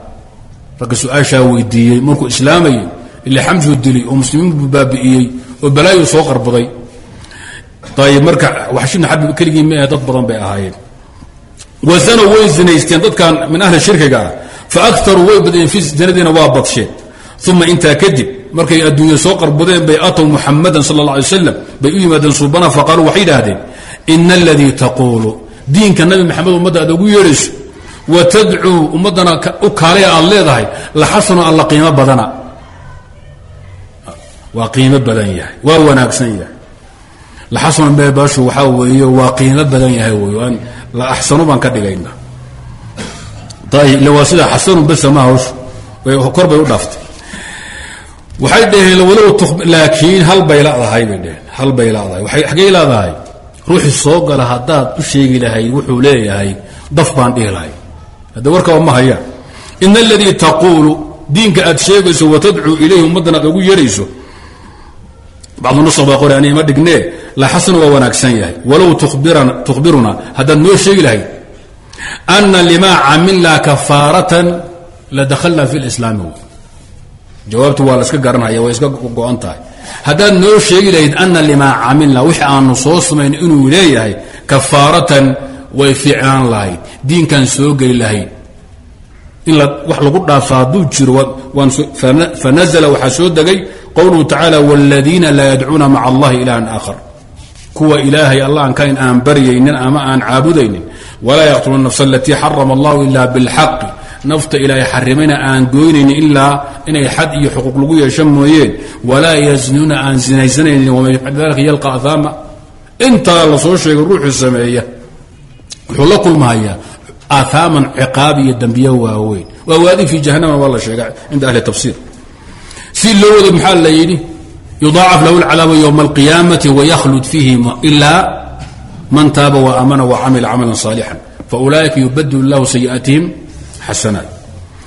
ragga su'aashaa weydiiyey markuu islaamayey ila xamsuu dilay oo muslimiin buu baabi'iyey oo balaayuu soo qarbaday. Ayb marka waxshi ibnu xarbi keligii maahe dad badan bay ahaayeen. Wazanow way zinaysteen dadkan min ahli shirkiga ah faaktaruu way badiyeen fi zinadiina waa badsheen uma intaa kadib markay adduunya soo qarbadeen bay atow muxamadan sal اla alay slam bay u yimaadeen subana faqaaluu waxay idhaahdeen ina aladii taquulu. Diinka nabi maxamed ummadda aad ugu yeedhayso wa tadcuu ummaddana u kaalaya aad leedahay la xasano alla qiimo badana waa qiimo badan yahay waa wanaagsan yahay la xasano beebashu waxaa weeye waa qiimo badan yahay wey aan la axsano baan ka dhigayna ayib ille waa sida xasanu besa ma hawshu kor bay u dhaaftay waxay dhaheen walow laakiin hal bay ladahay bay dhaheen hal bay ladahay xaggay leedahay ruuxii soo gala haddaad u sheegi lahayd wuxuu leeyahay daf baan dhihi lahay hadda warkaba ma hayaan ina aladii taquulu diinka aad sheegayso watadcuu ilayhi ummaddan aad ugu yeedhayso bacdu nusq baa qori ani ima dhignee la xasan waa wanaagsan yahay. Walow tukhbiruna haddaad noo sheegi lahayd ana limaa camilnaa kafaaratan la dakhalna fi lislaami. Jawaabtu waa la iska garanhaya iska go-an tahay sheegi lahayd ana limaa camilna wixii aanu soo samayn inuu leeyahay kafaaratan way fiicnaan lahayd diinkaan soo geli lahayd. In wax lagu dhaafa hadduu jiro fanazla waxaa soo degay qowluhu tacaala wاladiina laa yadcuuna maca allahi ilahan aakhar. Kuwa ilaahay allah aan aan baryaynin ama aan caabudaynin walaa yaqtuluuna nafsa alatii xarama allahu ila biاlxaqi nafta ilaahay xarimayna aan goynaynin ilaa inay xad iyo xuquuq lagu yeesho mooyeen. Walaa yaznuuna aan zinaysanaynin waman yafcal yalqa ahaama intaa la sheegay ruuxuu sameeya wuxuu la kulmahayaa aahaaman ciqaab iyo dambiye waaweyn. Waa waadi fi jahanama waa la sheega cinda ahli tafsiir. Si loo wado maxaa la yidhi? Yudaacaf lahu lcadaabu ywma alqiyaamati waykhlud fiihi ilaa man taaba waamana wacamila camalan saalixan faulaa'ika yubadil llahu sayi'aatihim xasanaat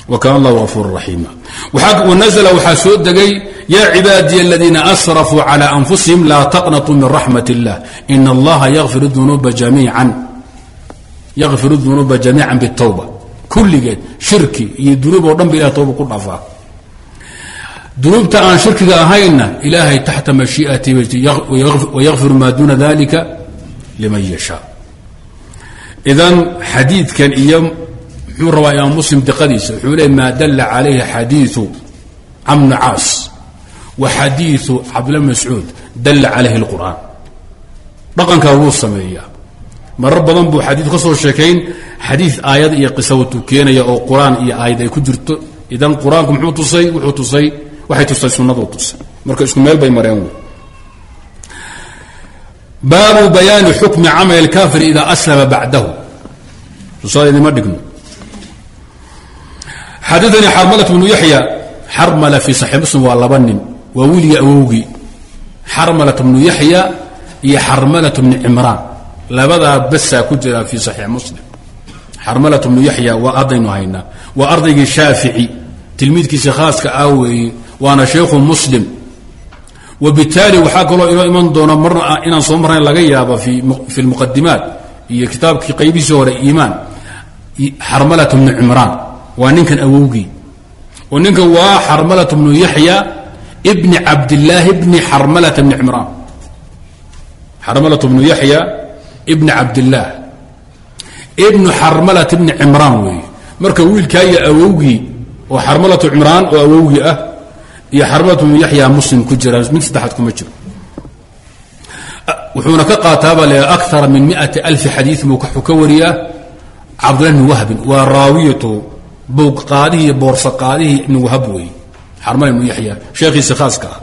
wkan allah afuura raxiima wanazla waxaa soo degay yaa cibaadiya aladiina asrafuu cala anfusihim laa taqnatuu min raxmat اllah in allaha yakfir dunuuba jamiican yakfir dunuuba jamiica bitawba. Kulligeed shirki iyo dunuub oo dhan ba ilahay tawba ku dhaafaa. Dunuubta aan shirkiga ahaynna ilaahay taxta mashii'ati wayakfiru maa duuna dalika liman yashaa. Idan xadiidkan iyo muxuu rabaa imaam muslim diqadiisa wuxuu leey maa dalla calayhi xadiiu camr bni caas wa xadiiu cabdillah mascuud dalla calayhi اlqur'aan dhaqankaa wuu sameeyaa marar badan buu xadiid ka soo sheekayn. Xadiid aayad iyo qisawatu keenaya oo qur'aan iyo aayad ay ku jirto. Idan qur'aanku muxuu tusay? Wuxuu tusay. Waxay tusay sunnadu tusay. Marka isku meel bay mareen. Baabu bayaani xukmi camal اlkafir ida aslama bacdahu. Tusaalaydima dhigno. Xadaanii xarmalat bnu yaxya xarmala fii saxii muslim waa laba nin. Waa wiilgii awowgii. Xarmalat bnu yaxya iyo xarmalat bni cimraan labadaa basaa ku jira fii saxiix muslim. Xarmalat bnu yaxya waa ardaynu haynaa. Waa ardaygii shaafici. Tilmiidkiisa khaaska ah weeye waana shaykhu muslim. Wbitaali waxaa kaloo inoo iman doona marna inaan soo marnayn laga yaabo fi lmuqadimaat iyo kitaabkii qaybihiisii hore iimaan. Xarmalat bnu cimraan. Waa ninkan awowgii. Oo ninkan waa xarmalat bnu yaxya bni cabdillaahi bni xarmalat bni cimraan. Xarmalat bnu yaxya bni cabdillaah ibnu xarmalat bni cimraan weeye. Marka wiilkaaiyo awowgii oo xarmalatu cimraan oo awowgii ah iyo xarmatu bnu yaxya muslim ku jira mid saddexaad kuma jiro. Wuxuuna ka qaataaba le akara min miati alfi xadiid buu wuxuu ka wariyaa cabdullah bni wahbin waa raawiyatu bowg qaadihii iyo boorsa qaadihii ibni wahab weeye. Xarmal ibnu yaxya sheekhiisi khaaska ah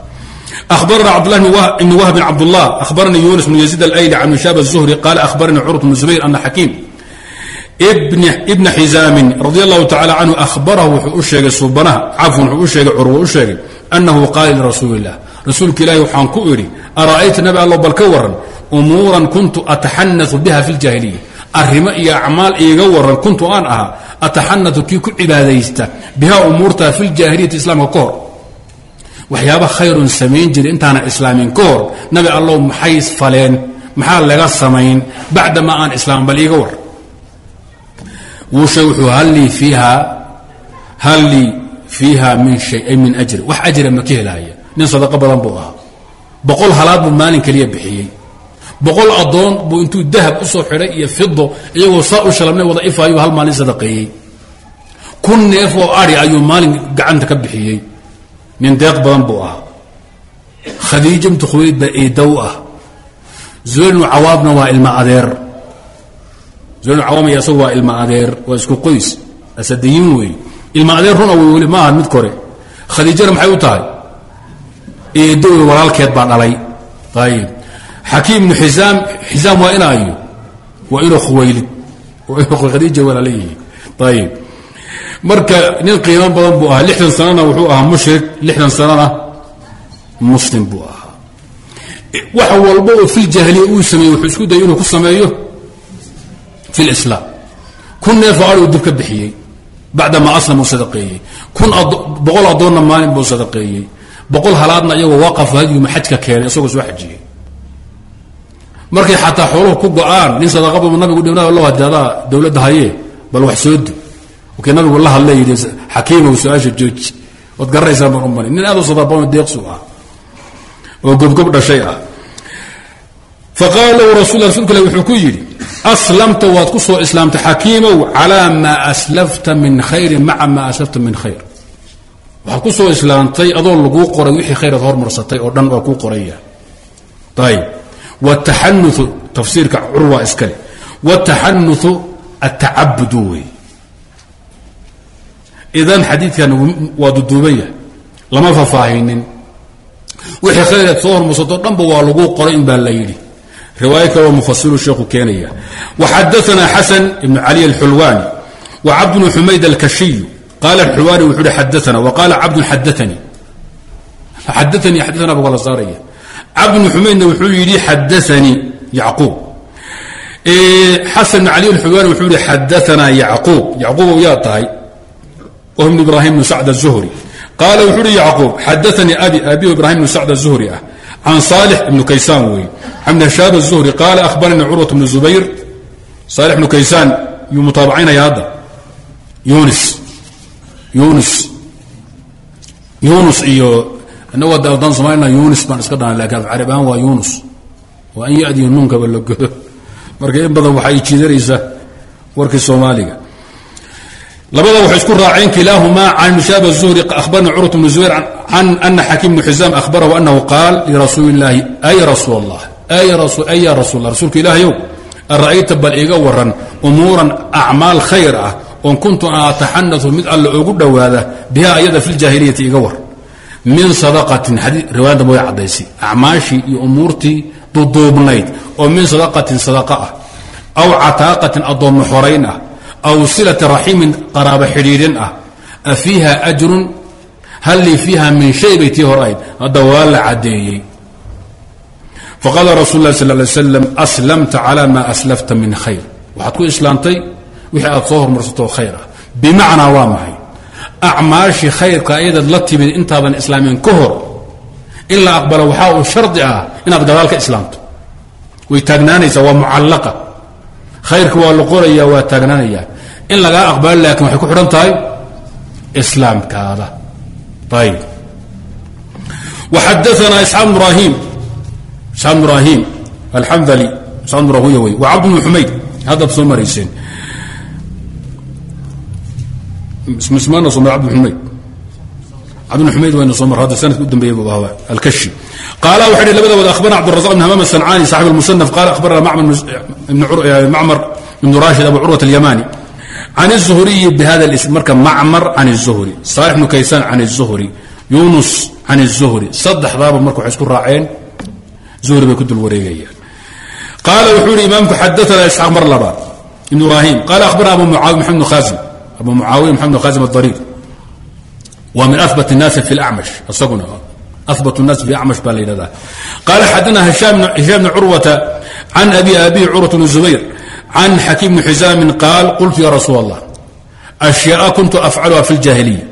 أخبرنا عبد الله بن وهب عبد الله أخبرني يونس بن يزيد الأيلي عن شاب الزهري قال أخبرني عروة بن الزبير أن حكيم ابن ابن حزام رضي الله تعالى عنه أخبره وxuu u sheegay suubanaha cafwan wuxuu u sheegay curwa u sheegay أنه قال لرasuuل الله rasuulka ilaahi waxaan ku idhi أرأيت nabi allo bal ka waran umuuran kuntu ataxanaثu biha fi اljaahiliya arrimo iyo acmaal iiga waran kuntu aan ahaa ataxanatu kii ku cibaadaysta biha umuurta fi ljaahiliyati islaamka ka hor waxyaaba khayrun samayn jira intaana islaamin ka nabi allow maxay faleen? Maxaa laga samayn? Bacdama aan islaam bal iiga war. Wuu sheeg wuxuu hal lii fiiha hal lii fiiha min shay ay min ajri. Wax ajra ma ka helaaya nin sadaqo badan buu ahaa. Boqol halaad buu maalin keliya bixiyey. Boqol addoon buu intuu dahab u soo xidhay iyo fido iyagoo saa u shalabnay wada ifaayu hal maalin sadaqeeyey. Kun neef oo ari ayuu maalin gacanta ka bixiyey nin deeq badan buu ahaa. Khadiija mtu khuwayd baa eedow ah. Zuhayr bnu cawaabna waa ilma adeer. Zuhayr bnu cawaab iyo asagu waa ilma adeer waa isku qoys asadayin weey ilma adeer runa wey weli ma aha mid kore. Khadiijana maxay u tahay? Eedow walaalkeed baa dhalay. Ayib xakiim ibnu xisaam xisaam waa inaayo waa inuu khuwaylid khadiija walaalayihi ayib marka nin qiimo badan buu ahaa. Lixdan sanana wuxuu ahaa mushrik. Lixdan sanana muslim buu ahaa. Wax walba oo fi ljaahiliya uu sameeyey wuxuu isku dayay inuu ku sameeyo? Fi lislaam kun neefoo aduu dib ka bixiyey. Bacdama aslam uu sadaqeeyey. Kun boqol addoonna maalin buu sadaqeeyey. Boqol halaadna iyagoo waqaf hadyuma xajka keenay isagoo soo xajiyey. Markay xataa xooluhu ku go'aan nin sadaqaba nabigu dhibna lo hadadaa dowladda hayee bal wax soo du kii nabigu la hadla yidhi xakiimow su'aasha jooji waad garanaysaan baan u mari nin aad u sadaqoon deeqsu ah oo gobgob dhashay ah. Faqaala lahu rasul rasulka ilah wuxuu ku yidhi aslamta waad ku soo islaamtay. Xakiimow calaa maa aslafta min khayrin maca maa aslafta min khayr. Waxaad ku soo islaamtay adoo laguu qoray wixii khayraad hormarsatay oo dhan waa kuu qoraya. Ayib wataxanuu tafsiirka curwa iskale wataxanuu atacabudu wey idan xadiidkan waa duduuban yahay lama faahfaahinin wixii khayraad soo hormarsato dhanba waa lagu qoray in baa la yidhi. Riwaayo kaleo mufasiru sheekhu keenaya waxadaana xasan ibnu cali alxulwaani wa cabd bnu xumayd alkashiyu. Qaala alxulwaani wuxuu hi xadaana wa qaala cabdun xadaanii xadaanii xadaana ba kala saaraya. Cabd bnu xumaydna wuxuu yidhi xadaanii yacquub. Xasan ibn cali alxulwaani wuxuu yihi xadaanaa yacquub. Yacquubow yaa tahay whn ibrahim bn sacd azuhri qaala wuxuu uhi yacquub xadaanii abi abi ibrahim bn sacd azuhri ah can saalix ibnu kaysaan weeye can hashaab azuhri qaala ahbaranii curwat bnu zubayr saalix bnu kaysaan yuu mutaabacaynaya hadda yunis yunis yunis iyo inagu hadda waddaan somalina yunis baan iska dhana laakiin afcaribaan waa yuunus waa an yadiyo nuunkaba la godo marka in badan waxay jiidanaysaa warkii soomaaliga labada waxay isku raaceen kilaahumaa can mushaaba zuhri ahbarna curwat bnu zubayr an ana xakiim bnu xisaam ahbarahu anahu qaal lirasuuli illaahi ay rasuul allah ay ya rasuul rasuulka ilaahayow ara'ayta bal iiga waran umuuran acmaal khayr ah oon kuntu an ataxanau mid alla ugu dhowaada biha ayada fi ljaahiliyati iga war. Min sadaqatin riwaayadda way cadaysi acmaashii iyo umuurtii duduubnayd oo min sadaqatin sadaqa ah aw cataaqatin addoommo xorayn ah aw silati raximin qaraabo xidhiidhin ah a ajrun hal lii fiiha min shay bay tii hor ahayd hadda waa la caddeeyey faqaala rasul lah sal lay slam aslamta cala maa aslafta min khayr waxaad ku islaamtay wixii aad soo hormarsatoo khayr ah bimacnaa waa maxay acmaashii khayrka ayadaad la timid intaadan islaamin ka hor in la aqbalo waxaa uu shardi ah inaad gadaal ka islaamto way taagnaanaysaa waa mucallaqa khayrka waa la qoraya waa taagnaanaya in lagaa aqbalo laakin waxay ku xidhan tahay islaamkaada. Ayb وxadaثna isxaaq ibrahim isxaaq ibrahim alxandli isxaaq ibrahuya wey wa cabd bn xumayd soo marayseen mismana soo mar abd xumayd cabd xumayd wayna soo mar hadda sanadka u dambeeyey buu ahaa alkashi qaala waxa hi labada wada akhbarna cabdالرaزaq بn hamam الsancani صaxib الmusanaf qala akhbarana macmar ibn rashid abu curwat الyamani can الzuhriyi bhada اsm marka macmar can الzuhri salix bnu kaysan can الzuhri yunus can الzuhri saddexdaaba marka waxay isku raaceen zuhri bay ku dul wareegayaan qaala wuxuu ihi imaamku xadaana isxaaq mar labaad ibn ibrahim qala akhbarna abu muaawiya maxamed bn khazim abu muaawiya maxamed bn khazim adariir waa min abat الnaasi fi اlacmash isaguna abat naas biamash baa layidhahda qaala xadana hishaam bn curwata can abi abihi curwat bn zubayr can xakiim bni xisaamin qaal qultu ya rasuul allah ashyaaa kuntu afcaluha fi ljaahiliya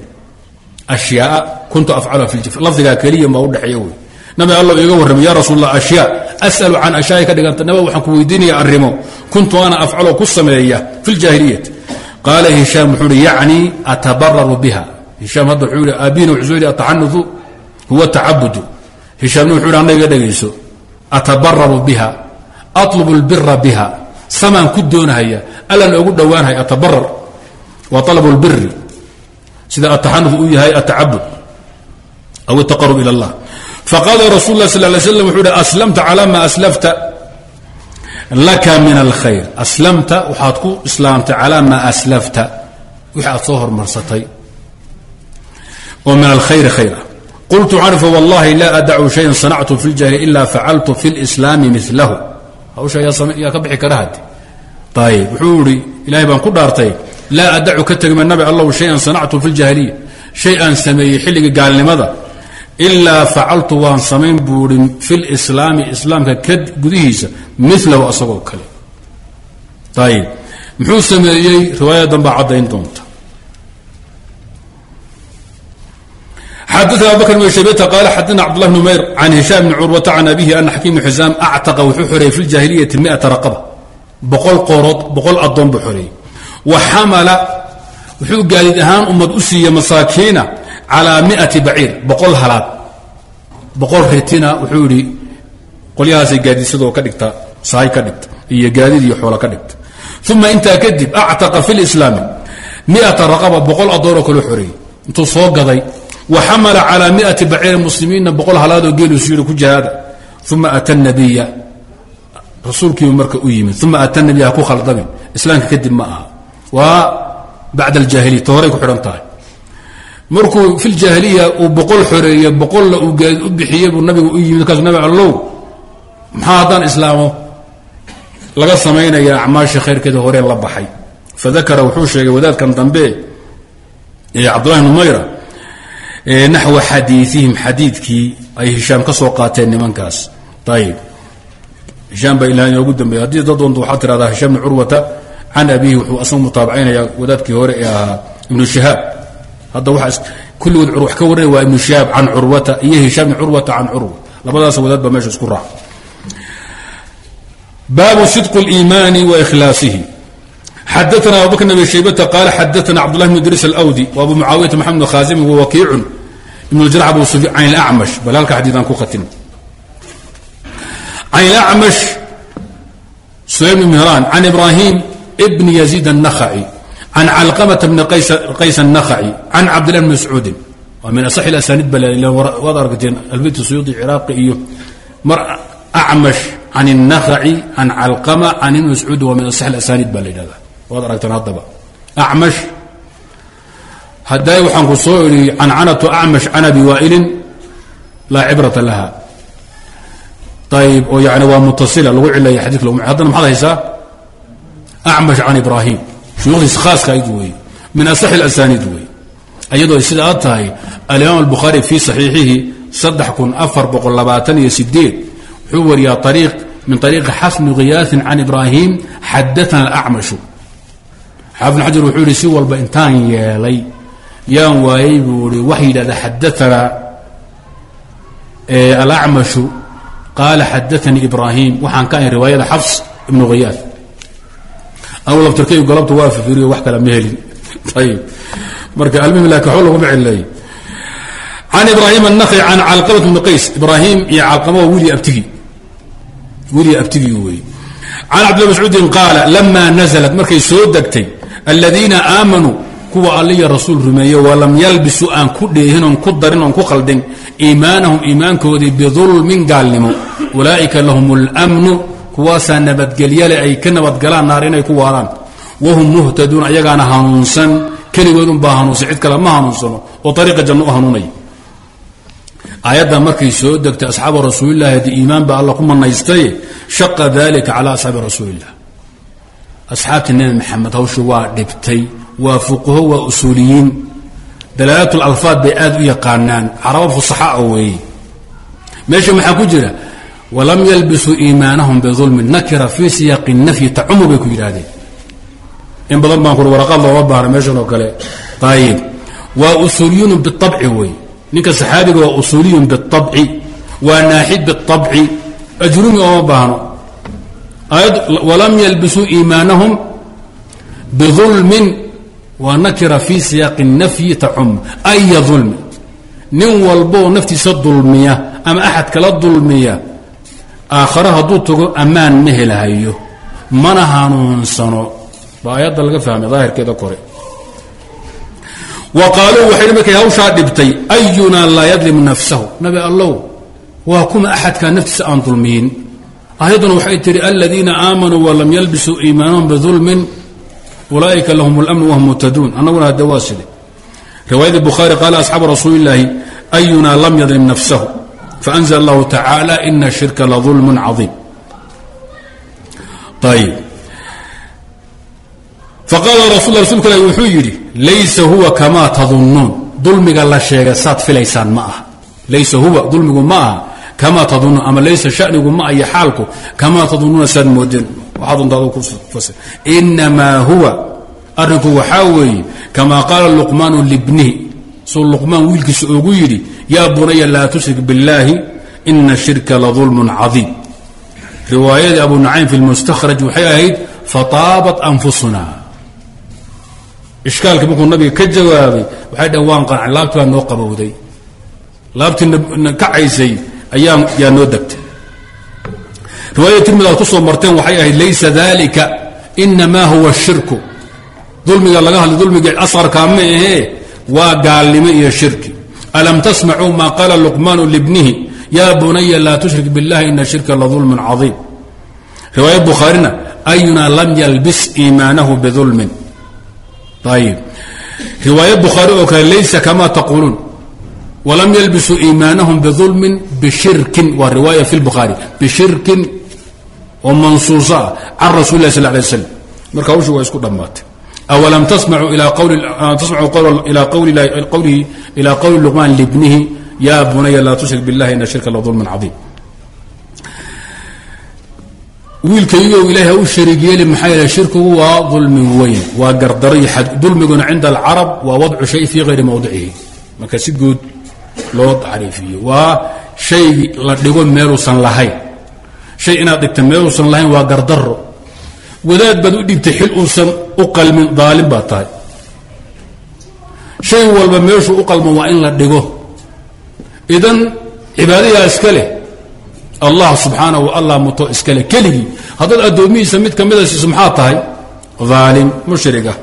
ashyaaa kuntu afcaluha fi lafdigaa keliya ma u dhexeeya wey nabi allah iga warramay ya rasuul allah ashyaa as'alu can ashyaai ka dhiganta naba waxaan ku weydiinaya arrimo kuntu ana afcalo ku sameeya fi ljaahiliyati qaala hishaam wuxuu uhi yacni atabararu biha hishaam hadda wuxuu yihi aabihina wuxuu soo yidhi ataxanudu huwa tacabudu hishaamni wuxuu dh nabiga dhegayso. Biha. Alubu lbira biha. Samaan ku doonahaya. Allan ogu dhowaanhaya atabarar waa alabu lbiri sida ataxanuf uu yahay atacabud aw ataqarub ila allah. Faqaala rasul lah sal lay slam aslamta cala ma aslafta laka min alkhayr. Aslamta waxaad ku islaamtay calaa maa aslafta. Wixi aad hormarsatay. Oo min alkhayri khayr qultu waxaan ihi wallahi laa adacu shayan sanactu fi ljahli ilaa facaltu fi lslaami milahu hawsha yaa ka bixi kara hadde ayb wuxuu ihi ilaahay baan ku dhaartay laa adacu ka tegma nabi allow shayan sanactu fi ljahliya shay aan sameeyey xilligii gaalnimada ilaa facaltu waan samayn buu ihi fi lslaami islaamka ka gudihiisa milahu asagoo kale ayb muxuu sameeyey riwaayaddan baa caddayn doonta xadana abubakr bn shaybata qaala xadana cabdullah bn umayr can hishaam bni curwata can abihi ana xakiim xisaam actaqa wuxuu xoreeyey fi ljaahiliyati miata raqaba boqol qoorood boqol addoon buu xoreeyey wa xamala wuxuu gaadiid ahaan ummad u siiyey masaakiina calaa miati baciir boqol halaad boqol ritina wuxuu yidhi qolyahaasay gaadiidsadoo ka dhigta sahay ka dhigta iyo gaadiid iyo xoolo ka dhigta uma intaa kadib actaqa fi lislaami miata raqaba boqol addoonoo kaloo xoreeyey intuu soo gaday wa xamala calaa miati baciir muslimiinna boqol halaadoo geeluusu yidhi ku jihaada uma ata nabiya rasuulkiibu marka u yimid uma ata ku khaldabin islaamka kadib ma aha. Waa bacd aljaahiliya ta horay ku xidhan tahay. Markuu fi ljaahiliya uu boqol xoreeye boqolla uu u bixiyey buu nabigu u yimid markaasu nabi allow maxaa haddaan islaamo? Laga samaynaya acmaashii khayrkeeda horee la baxay. Fadakara wuxuu sheegay wadaadkan dambe ee cabdullahi bn mayra naxwa xadiiihim xadiidkii ay hishaam ka soo qaateen nimankaas. Ayib hishaam baa ilaah inoogu dambeeya haddii dad doonto waxaad tirahdaa hishaam bni curwata can abihi wuxuu asagu mutaabacaynayaa wadaadkii hore ee ahaa ibnu shihaab. Hadda waa kulligood wax ka warinaya waa ibnu shihaab can curwata iyo hishaam bni curwata can curwa labadaas wadaad baa meesha isku raaca baabu sidq اliimaani wa ikhlaasihi. Xadaana abu bakr abi shaybata qaala xadaana cabdullah bn idriis alawdi wa abu mucaawiyata maxamed bn khaasim wa wakiicun ibn jarx abu sufyan can ilacmash bal halka xadiidaan ku khatin can ilacmash sulaym bn mihran can ibrahim bn yaziid الnakhaci can calqamata bni qays الnakhaci can cabdillah bn mascuudin waa min asax اlasaniid ba waad aragteen albeyt suyuudi ciraaqi iyo mar acmash can الnakhaci can calqama can ibn mascuud waa min asax asaniid baa la yidhahda waad aragtaan haddaba acmash hadday waxaan ku soo idhi cancanatu acmash can abi waa'ilin laa cibrata laha. Ayb oo yani waa mutasila lagu cilaya xadika haddana maxaad haysaa? Acmash can ibraahim. Shuyukhdiis khaaska ayd weeye min asax اlasaniid weeye iyadoo sida aad tahay alimaam albukhaari fii saxiixihi saddex kun afar boqol labaatan iyo sideed wuxuu wariyaa ariiq min ariiqi xafni khiyaasin can ibraahim xadaana alacmashu xaafid xajar wuxuu yihi si walba intaan yeelay yaan waayey buu i waxa yidhahda xadaanaa alacmashu qaala xadaanii ibraahim waxaan ka ahay riwaayada xafs ibnu khiyaaf anu laftirkay galabta waa fiiriyo wax kale ma helin. Ayib marka almuhim laakin xo laguma cilleeyo can ibraahim annakhi can calqabat bni qays. Ibraahim iyo calqama waa wili abtigi. Wili abtigi weeye can cabdilla mascuudin qaala lama naزlat markay soo degtay aladiina aamanuu kuwa alliya rasuul rumeeye walam yalbisuu aan ku dheehin oon ku darin oon ku qaldin iimaanahum iimaankoodii bidulmin gaalnimo. Ulaa'ika lahum اlmnu kuwaasaa nabadgelyale ay ka nabadgalaan naar inay ku waaraan wahum muhtaduun ayagaana hanuunsan. Keligoodun baa hanuunsan cid kale ma hanuunsano oo ariiqa janno u hanuunaya aayaddan markay soo degtay asxaaba rasuulillahi haddii iimaan ba alla ku manaystay shaqa dalika cala asxaabi rasuulillah. Asxaabta nebi maxamed hawsha waa dhibtay waa fuqaho waa usuuliyiin. Dalaalat lalfaad bay aad u yaqaanaan. Carabo fusaxaa weeye. Meesha maxaa ku jira? Walam yalbisuu iimaanahum biulmin nakira fii siyaaqi nafyi tacumu bay ku yidhaahdeen. In badan baan kuri waraqaad looma baahna meeshan oo kale. Ayib waa usuuliyun biabci wey ninka saxaabiga waa usuuliyun biabci waa naaxid biabci ajrumi ooma baahno. Walam yalbisuu iimaanahum biulmin waa nakira fii siyaaqi nafyi tacum aya ulmi nin walboo naftiisa dulmiya ama axad kala dulmiya aakhare hadduu tago ammaan ma helahayo mana hanuunsano. Baa aayadda laga fahmay daahirkeeda kore. Wa qaaluu waxay markay hawshaa dhibtay ayunaa laa yadlimu nafsahu? Nabi allow waa kuma axadkaa naftiisa aan dulmiyin aayadduna waxay tihi aladiina aamanuu walam yalbisuu iimaanahum bidulmin ulaa'ika lahum اlamn wahum muhtaduun annaguna hadde waa side riwaayadii bukhaari qaala asxaabu rasuuli illaahi ayunaa lam yadlim nafsahu faأnzl اllahu tacaala ina shirka laظulm cadiim ayb faqaala rasul rasulka ilahi wuxuu yidhi laysa huwa kamaa tadunnuun dulmiga la sheega saad filaysaan ma aha laysa huwa dulmigu ma aha kamaa tadunnuun ama laysa shanigu ma iyo xaalku kamaa tadunnuuna saad moodeen inamaa huwa arrinku waxaa weeye kamaa qaala luqmaanu libnihi suu luqmaan wiilkiisa ugu yidhi yaa bunaya laa tushrik biاllaahi ina shirka ladulmun cadiim riwaayadii abu nucaym fi lmustakhraj waxay ahayd fataabat anfusuna. Ishkaalkii markuu nabiga ka jawaabay waxay dhaheen waan qancay laabti baa noo qabowday. Laabtii kacaysay ayaa yaa noo degtay riwaayada tirmid aad ku soo marteen waxay ahayd laysa dalika inamaa huwa shirku. Dulmiga laga hadlay dulmiga asqarkaa ma ahee waa gaalnimo iyo shirki. Alam tasmacuu ma qaala luqmaanu libnihi? Yaa bunaya laa tushrik biاllahi ina shirka ladulmun cadiim. Riwaaya bukhaarina ayuna lam yalbis iimaanahu bidulmin ayib riwaaya bukhaari oo kale laysa kama taquuluun. Walam yalbisuu iimaanahum bidulmin bishirkin. Waa riwaaya fi lbukhaari bishirkin oo mansuusa ah can rasuli lah sal lay slam marka hawshu waa isku dhammaatay. Awalam tasmacuu ilaa ilaa qowli luqmaan libnihi ya bunaya laa tushrik biاllahi ina shirka ladulmun cadiim. Wiilkaygo ilahay ha u shariig yeeli maxaa yeele shirkigu waa dulmi weyn waa gardaro iyo dulmiguna cinda alcarab waa wadcu shay fii hayri mawdicihi marka si guud loo tacriifiyo waa shay la dhigo meeluusan lahayn shay inaad dhigta meeluusan lahayn waa gardaro wadaad baad u dhibtay xil uusan u qalmin daalin baad tahay. Shay walba meeshuu u qalmo waa in la dhigo. Idan cibaadayaa iska leh allah subxaanahu allah muto iska leh. Keligii haddaad addoomihiisa mid ka mida siiso maxaa tahay? Aalim mushriga.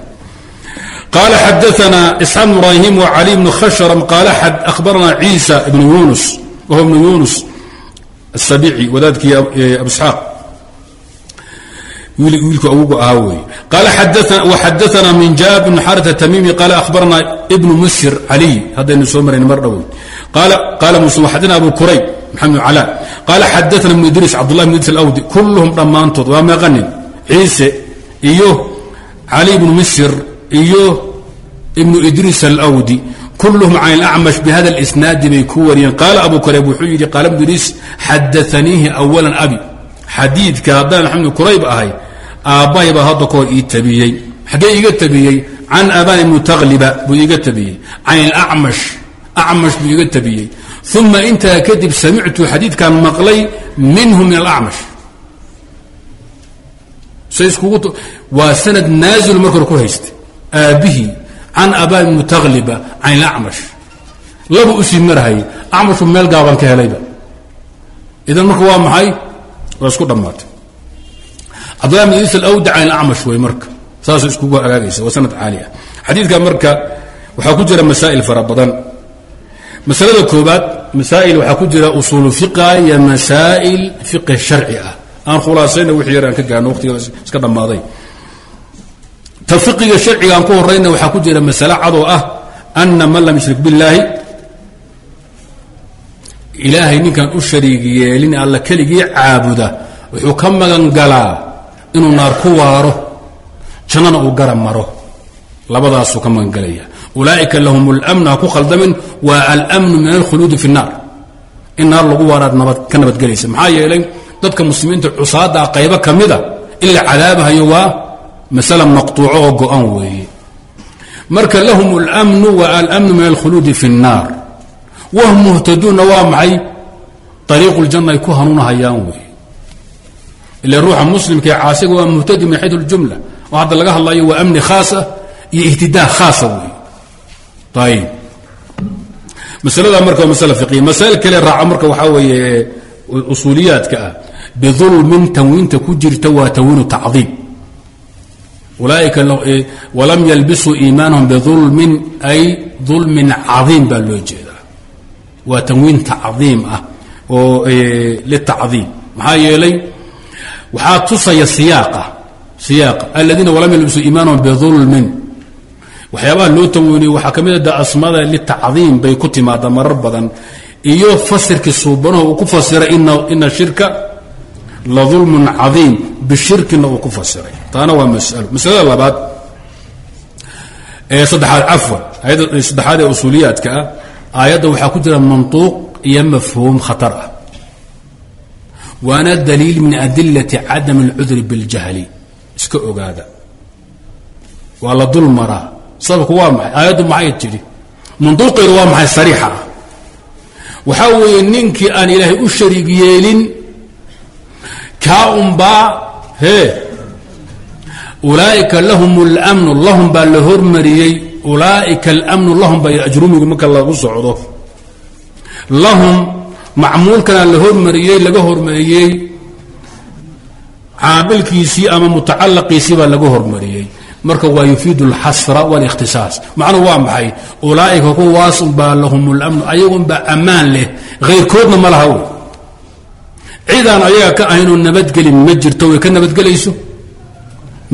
Qaala xadaana isxaaq bn ibrahim wcali bn khashrm qaala ahbarana ciisa ibnu yunus wahuwa ibnu yunus asabici wadaadkii abu isxaaq wiilku awogu ahaa wey qaala xadaana min jaab bn xarit tamimi qaala ahbarana ibnu musir caliy haddaynu soo marayn mar dhoweyn qaala muslim xadana abu kurayb maxamed cala qaala xadaana ibnu idriis cabdullah ibn idriis alawdi kulluhum dhammaantood waa meeqanin ciise iyo cali ibnu musir iyo ibnu idriis alawdi kulluhum can alacmash bihada اlisnaadi bay ku wariyeen qaala abu kurayb wuxuu yidhi qaala ibnu idriis xadaaniihi awalan abi xadiidka haddaan maxamed kurayb ahay aabbahay baa hadda kahor ii tabiyey xaggee iiga tabiyey can abani mutaqliba buu iiga tabiyey can alacmash acmash buu iiga tabiyey uma intaa kadib samictu xadiidkan maqlay minhu min alacmash waa sanad naazil marka hore ku haystay aabbihii can abani mutaqliba can alacmash laba u sii marhay acmashu meel gaaban ka helayba idan marka waa maxay waa isku dhammaatay cabdullah bn idriis alawdi can alacmash wey marka saasuu iskugu agaagaysa waa sanad caali ah xadiidka marka waxaa ku jira masaa'il fara badan masalada koobaad masaa'il waxaa ku jira usuulu fiqa iyo masaa'il fiqi sharci ah aan khulaasayna wixii yar aan ka gaarno waqtiga iska dhammaaday ta fiqiga sharciga aan ku horayna waxaa ku jira masale cadoo ah ana man lam yushrik billaahi ilaahay ninkaan u shariig yeelin alla keligii caabuda wuxuu ka magan galaa inuu naar ku waaro jannana uu gara maro labadaasuu ka magan galaya ulaa'ika lahum اlmn ha ku khaldamin waa almnu min alkhuluudi fi الnaar in naar lagu waaraad nabad ka nabadgelaysa maxaa yeelay dadka muslimiinta cusaada qaybo ka mida in la cadaabahayo waa masala maqtuuco oo go-an weeye marka lahum اlmnu wa almnu min alkhuluudi fi الnaar wahum muhtaduunna waa maxay ariiqu ljanna ay ku hanuunahayaan wey ila ruuxa muslimka ee caasiga waa muhtadi min xayu ljumla oo hadda laga hadlayo waa amni khaasa iyo ihtidaa khaasa wey ayib masalada marka waa masala fiqiya masaa'il kale raaca marka waxaa weeye usuuliyaadka ah bidulmin tanwiinta ku jirta waa tanwiinu tacdiim ulaaika walam yalbisuu iimaanahum bidulmin ay dulmin cadiim baa loo jeeda waa tanwiin tacdiim ah oo litacdiim. Maxaa yeelay waxaa tusaya siyaaqa siyaaqa. Aladiina walam yalbisuu iimaanahum bidulmin waxyaabaha loo tanwiiniye waxaa ka mid a asmada litacdiim bay ku timaada marar badan. Iyo fasirkii suubanaho uu ku fasiray ina shirka la dulmun cadiim bishirkina uu ku fasiray. Taana waa masalo. Masalada labaad ee saddexaad cafwan saddexaad ee usuuliyaadka ah aayadda waxaa ku jira mantuuq iyo mafhuum khatar ah. Waana daliil min adilati cadam اlcudri biاljahli iska ogaada. Waa la dul maraa. Sababku waa maxay? Aayaddu maxay tidhi? Manduuqeedu waa maxay sariixa? Waxaa weeye ninkii aan ilaahay u shariig yeelin kaa unbaa hee ulaa'ika lahum اlmnu lahum baa la hormariyey ulaa'ika almnu lahum baa ajrumigu marka lagu socdo lahum macmuulkana la hormariyey laga hormariyey caamilkiisii ama mutacalaqiisii baa laga hormariyey marka waa yufiid اlxasra wاlاkhtisaas macnuhu waa maxay ulaa'ika kuwaas unbaa lahum اlamnu ayagunbaa ammaan leh hayrkoodna ma laha wey cidaan ayaga ka ahaynoo nabadgelin ma jirto way ka nabadgelayso?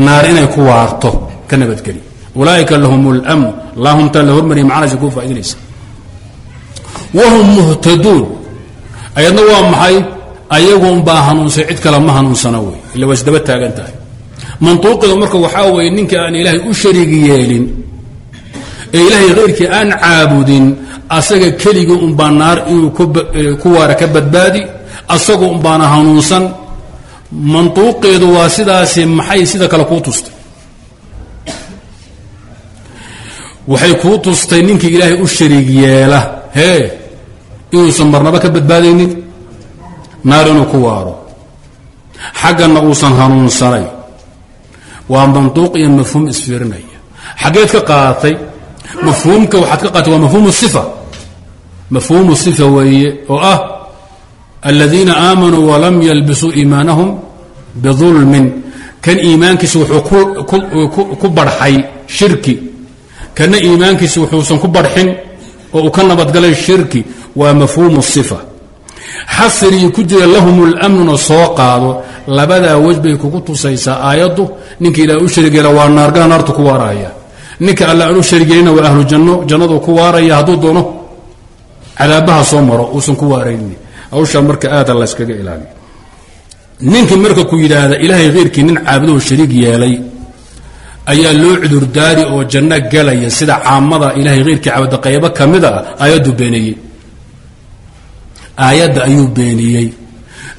Naar inay ku waarto ka nabadgeli. Ulaaئika lahum اlmn lahumtaa la hormariya macnaasi kuu faaidinaysa wahum muhtaduun ayadna waa maxay? Ayagunbaa hanuunsay cid kale ma hanuunsana wey. Illa waa isdaba taagan tahay. Mantuuqeedu marka waxaa weeye ninka aan ilaahay u shariig yeelin ee ilaahay khayrkii aan caabudin asaga keligii unbaa naar inuu ku waara ka badbaadi asagu unbaana hanuunsan mantuuqeedu waa sidaasi maxay sida kale kuu tustay? Waxay kuu tustay ninkii ilaahay u shariig yeela. Hee inuusan marnaba ka badbaadaynin? Naar inuu ku waaro. Xaggana uusan hanuunsanay. Waa manduuq iyo mafhuum isfiirinaya. Xaggeed ka qaadatay mafhuumka waxaad ka qaadatay waa mafhuumu sifa. Mafhuumu sifa weeye oo ah aladiina aamanuu walam yalbisuu iimaanahum bidulmin kan iimaankiisa wuxuu ku barxay shirki. Kana iimaankiisa wuxuusan ku barxin oo uu ka nabadgalay shirki waa mafhuumu sifa. Xasrigii ku jira lahum اlamnuna soo qaado. Labadaa wej bay kugu tusaysaa aayaddu. Ninka ilaah u sharigeela waa naargaha naartu ku waaraya. Ninka alla aan u sharigeelina waa ahlu janno jannadu ku waaraya hadduu doono cadaabaha soo maro uusan ku waarayni hawshaa marka aada layskaga ilaaliyo ninkii marka ku yidhaahda ilaahay khayrkii nin caabudaho shariig yeelay ayaa loo cudurdaari oo janno galaya sida caamada ilahay khayrkii caabuda qaybo ka mid a aayaddu beeniyey. Aayadda ayuu beeniyey.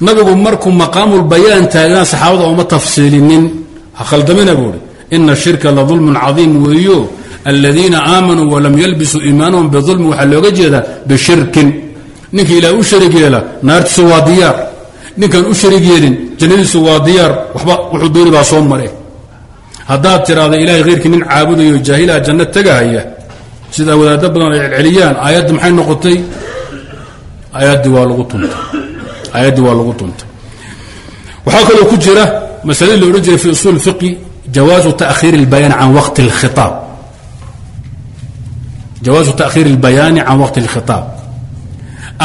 Nabigu markuu maqaamulbayaan taagnaa saxaabada ooma tafsiilinin. Ha khaldamina buuhi ina shirka la dulmun cadiim weeyo. Aladiina aamanuu walam yalbisuu iimaanahum biulmi waxaa looga jeedaa bishirkin ninka ilaah u sharig yeela naartiisu waa diyaar ninkaan u sharig yeelin jannadiisu waa diyaar waxba wuxuu dooni baa soo mare haddaad tiraahdo ilahay khayrkii nin caabudayo jaahilaha janno tegahaya sida wadaaddo badan ay celceliyaan aayadda maxay noqotay aayaddii waa lagu tuntay aayaddii waa lagu tuntay waxaa kaloo ku jira masaladii la odhan jiray fi usuul fiqi jawaazu taakhiir اlbayaan can waqti اlkhitaab jawaazu taakhiir اlbayaani can waqti اlkhitaab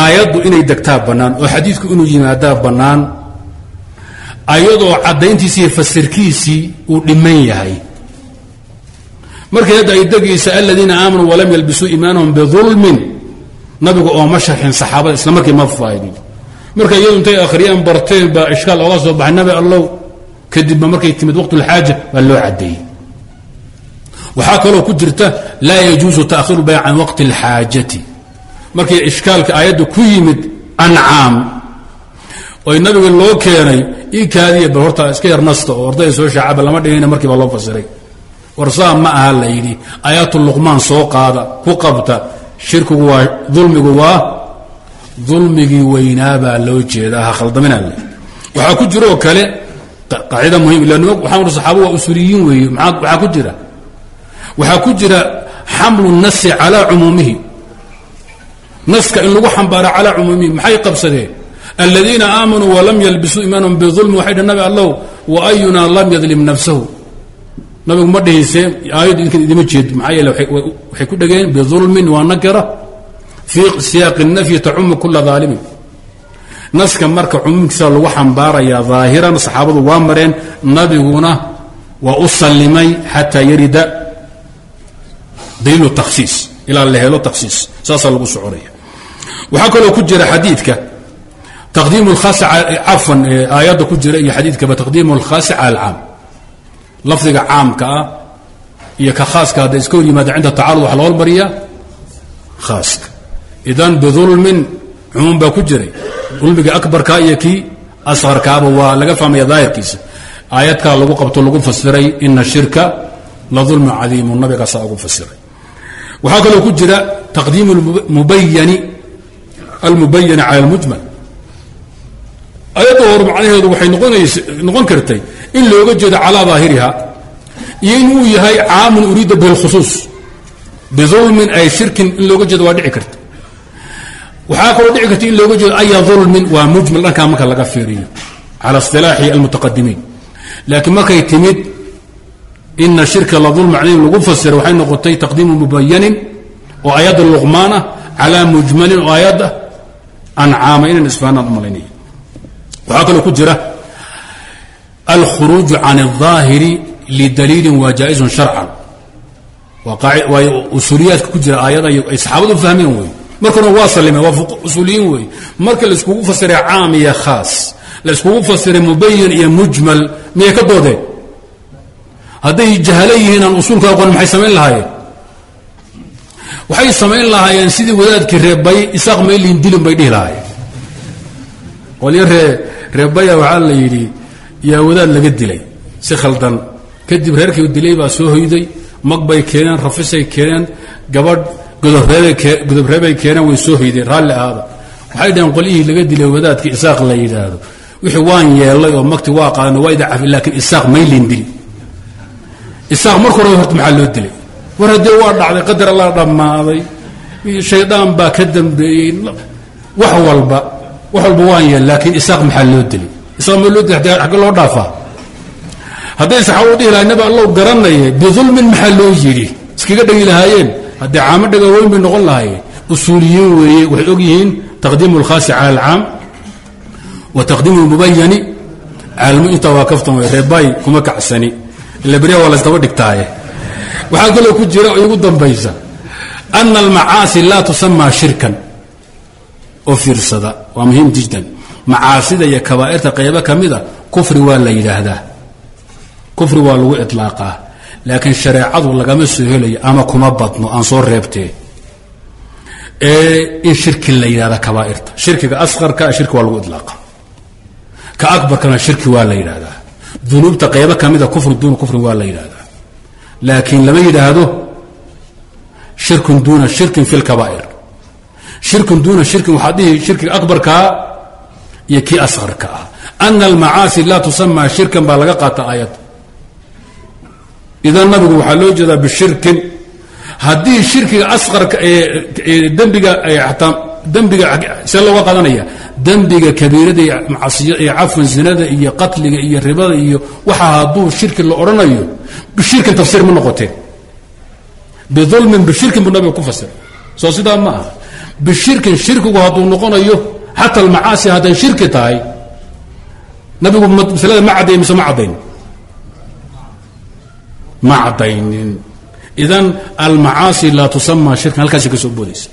aayaddu inay degtaa bannaan oo xadiidku inuu yimaadaa bannaan ayadoo caddayntiisi iyo fasirkiisii uu dhiman yahay. Markay hadda ay degaysa aladiina aamanuu walam yalbisuu iimaanahum biظulmin nabigu ooma sharxin saxaabada isla markii ma faa'idin. Marka iyadu intay akhriyaan barteen baa ishkaal oga soo baxay nabi allow kadibba markay timid waqtulxaaja baa loo caddeeyey waxaa kaloo ku jirta laa yajuusu taakhiru bayan can waqti اlxaajati markii ishkaalka aayadda ku yimid ancaam oy nabiga loo keenay ii kaadiya bal horta iska yar nasta oo ordaya soo shaacaba lama dhigayna markii baa loo fasiray. Warsaa ma aha la yidhi aayaatu luqmaan soo qaada ku qabta shirkigu waa dulmigu waa dulmigii weynaabaa loo jeedaa ha khaldamina le waxaa ku jiroo kale qaacida muhiim ila waxaan saxaaba waa usuuliyiin weeye maxaa ku jira waxaa ku jira xamlu nasi calaa cumuumihi naska in lagu xambaaro calaa cumuumihi maxay qabsadeen? Aladiina aamanuu walam yalbisuu iimaanahum biulmi waxay dhan nabi allow wa ayunaa lam yadlim nafsahu. Nabigu ma dhihinsee aayaddu idinkan idima jeed maxaa yeele waxay ku dhegeen biulmin waa nakira fii siyaaqi nafyi tacumu kula daalimin naska marka cumuumkiisa lagu xambaarayaa daahiran saxaabadu waa mareen nabiguna waa u sallimay xataa yarida daliilu takhsiis ilaa la helo takhsiis saasaa lagu soconaya waxaa kaloo ku jira xadiidka. Taqdiimu lkhaas cafan aayadda ku jira iyo xadiidkaba taqdiimu lkhaasi cala alcaam lafdiga caamka ah iyo ka khaaska hadday iska hor yimaada cinda tacarud waxa loo hormariyaa khaaska idan biulmin cumuum baa ku jiray. Dulmiga akbarka iyo kii asqarkaaba waa laga fahmaya daahirkiisa. Aayadkaa lagu qabto lagu fasiray ina shirka la dulmu cadiimu nabigaasaa ugu fasiray. Waxaa kaloo ku jira taqdiimu mubayani almubayani cala almujmal. Ayadda hor macnaheedu waxay noqon kartay in looga jeedo calaa daahiriha iyo in uu yahay caamun uriida bihi lkhusuus biulmin ay shirkin in looga jeedo waa dhici karta. Waxaa kaloo dhici karta in looga jeedo aya ulmin waa mujmal dhankaa marka laga fiiriyo cala isilaaxi almutaqadimiin. Laakiin markay timid ina shirka la dulm macnahi lagu fasira waxay noqotay taqdiimu mubayanin oo ayadda luqmaan ah calaa mujmalin oo ayadda ancaama inaan isfahanaan u malaynaya waxaa kaloo ku jira alkhuruuju can الظaahiri lidaliilin waa jaaئizun sharcan waa usuuliyaadka ku jira aayada ay saxaabadu fahmeen wey markuna waa salimeen waa usuuliyiin wey marka laiskugu fasiray caam iyo khaas laiskugu fasiray mubayin iyo mujmal miyay ka doodeen hadday jahalo yihiin aan usuulka aqoon maxay samayn lahaayeen Waxay samayn lahaayeen sidii wadaadkii reebay isaaq maylin dilin bay dhihi lahaayeen. Qolyo ree reebaya waxaa la yidhi yaa wadaad laga dilay si khaldan. Kadib reerkii dilay baa soo hoyday mag bay keeneen rafisay keeneen gabadh godobreebay keeneen way soo hoydeen raalli ahaada waxay dhaheen qolyihii laga dilay wadaadkii isaaq la yidhaahdo. Wixii waan yeelay oo magti waa qaadana waa ida cafi laakiin isaaq maylin dili isaaq marka hore horta maxaa loo dilay war haddee waa dhacday qadar alla dhammaaday. Shaydaan baa ka dambeeyey. Wax walba wax walba waan yeel laakiin isaaq maxaa loo dilay? Isaaq ma loo dilay? Agge loo dhaafaa hadday saxaabadu dhihi lahay nabi allow garanaya biulmin maxaa loo yidhi? Iskaga dhegi lahaayeen? Haddee caamo dhaga weyn bay noqon lahaayeen. Usuuliyiin weeye waxay og yihiin taqdiimu اlkhaasi cala alcaam wa taqdiimu اlmubayani caalmu intaa waa kaftan wey reebay kuma kacsani. Ila berya waa laysdaba dhigtaaye waxaa kaloo ku jira oo igu dambaysa ana almacaasi laa tusamaa shirkan oo fiirsada. Waa muhiim jiddan macaasida iyo kabaa'irta qaybo ka mida kufri waa la yidhaahdaa. Kufri waa lagu iطlaaqaa laakiin shareecadu lagama soo helayo ama kuma badno aan soo reebtee. In shirki la yidhahda kabaa'irta. Shirkiga asqarka shirki waa lagu iطlaaqa ka akbarkana shirki waa la yidhaahdaa. Dunuubta qaybo ka mida kufri duuna kufrin waa la yidhaahdaa laakiin lama yidhaahdo shirkun duuna shirkin fi lkabaa'ir shirkun duuna shirkin waxaad dhihi shirkiga akbarkaa iyo kii asqarka ah. Ana almacaasi laa tusamaa shirkan baa laga qaata aayadda idan nabigu waxaa loo jeedaa bishirkin haddii shirkiga asqarka dembiga ataa dembiga see looga qaadanaya dembiga kabiirada iyo cafwan zinada iyo qatliga iyo ribada iyo waxa hadduu shirki la odhanayo bishirkin tafsiir ma noqoteen biulmin bishirkin buu nabiga ku fasir. Soo sidaa ma aha. Bishirkin shirkigu hadduu noqonayo xata almacaasi hadday shirki tahay nabigu maslada ma caddayn mise ma caddayn? Ma caddaynin. Idan almacaasi laa tusama shirkan halkaasi ka soo boodaysa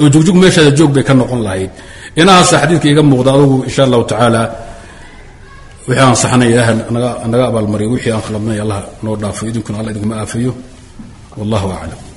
oo jugjug meeshaada joog bay ka noqon lahayd. Inahaasa xadiidka iga muuqda adugu insha allahu tacaala wixii aan saxnay ilaah naga abaalmariyo wixii aan khaladnay allah noo dhaafo idinkuna alla idinkuma aafayo wallahu aclam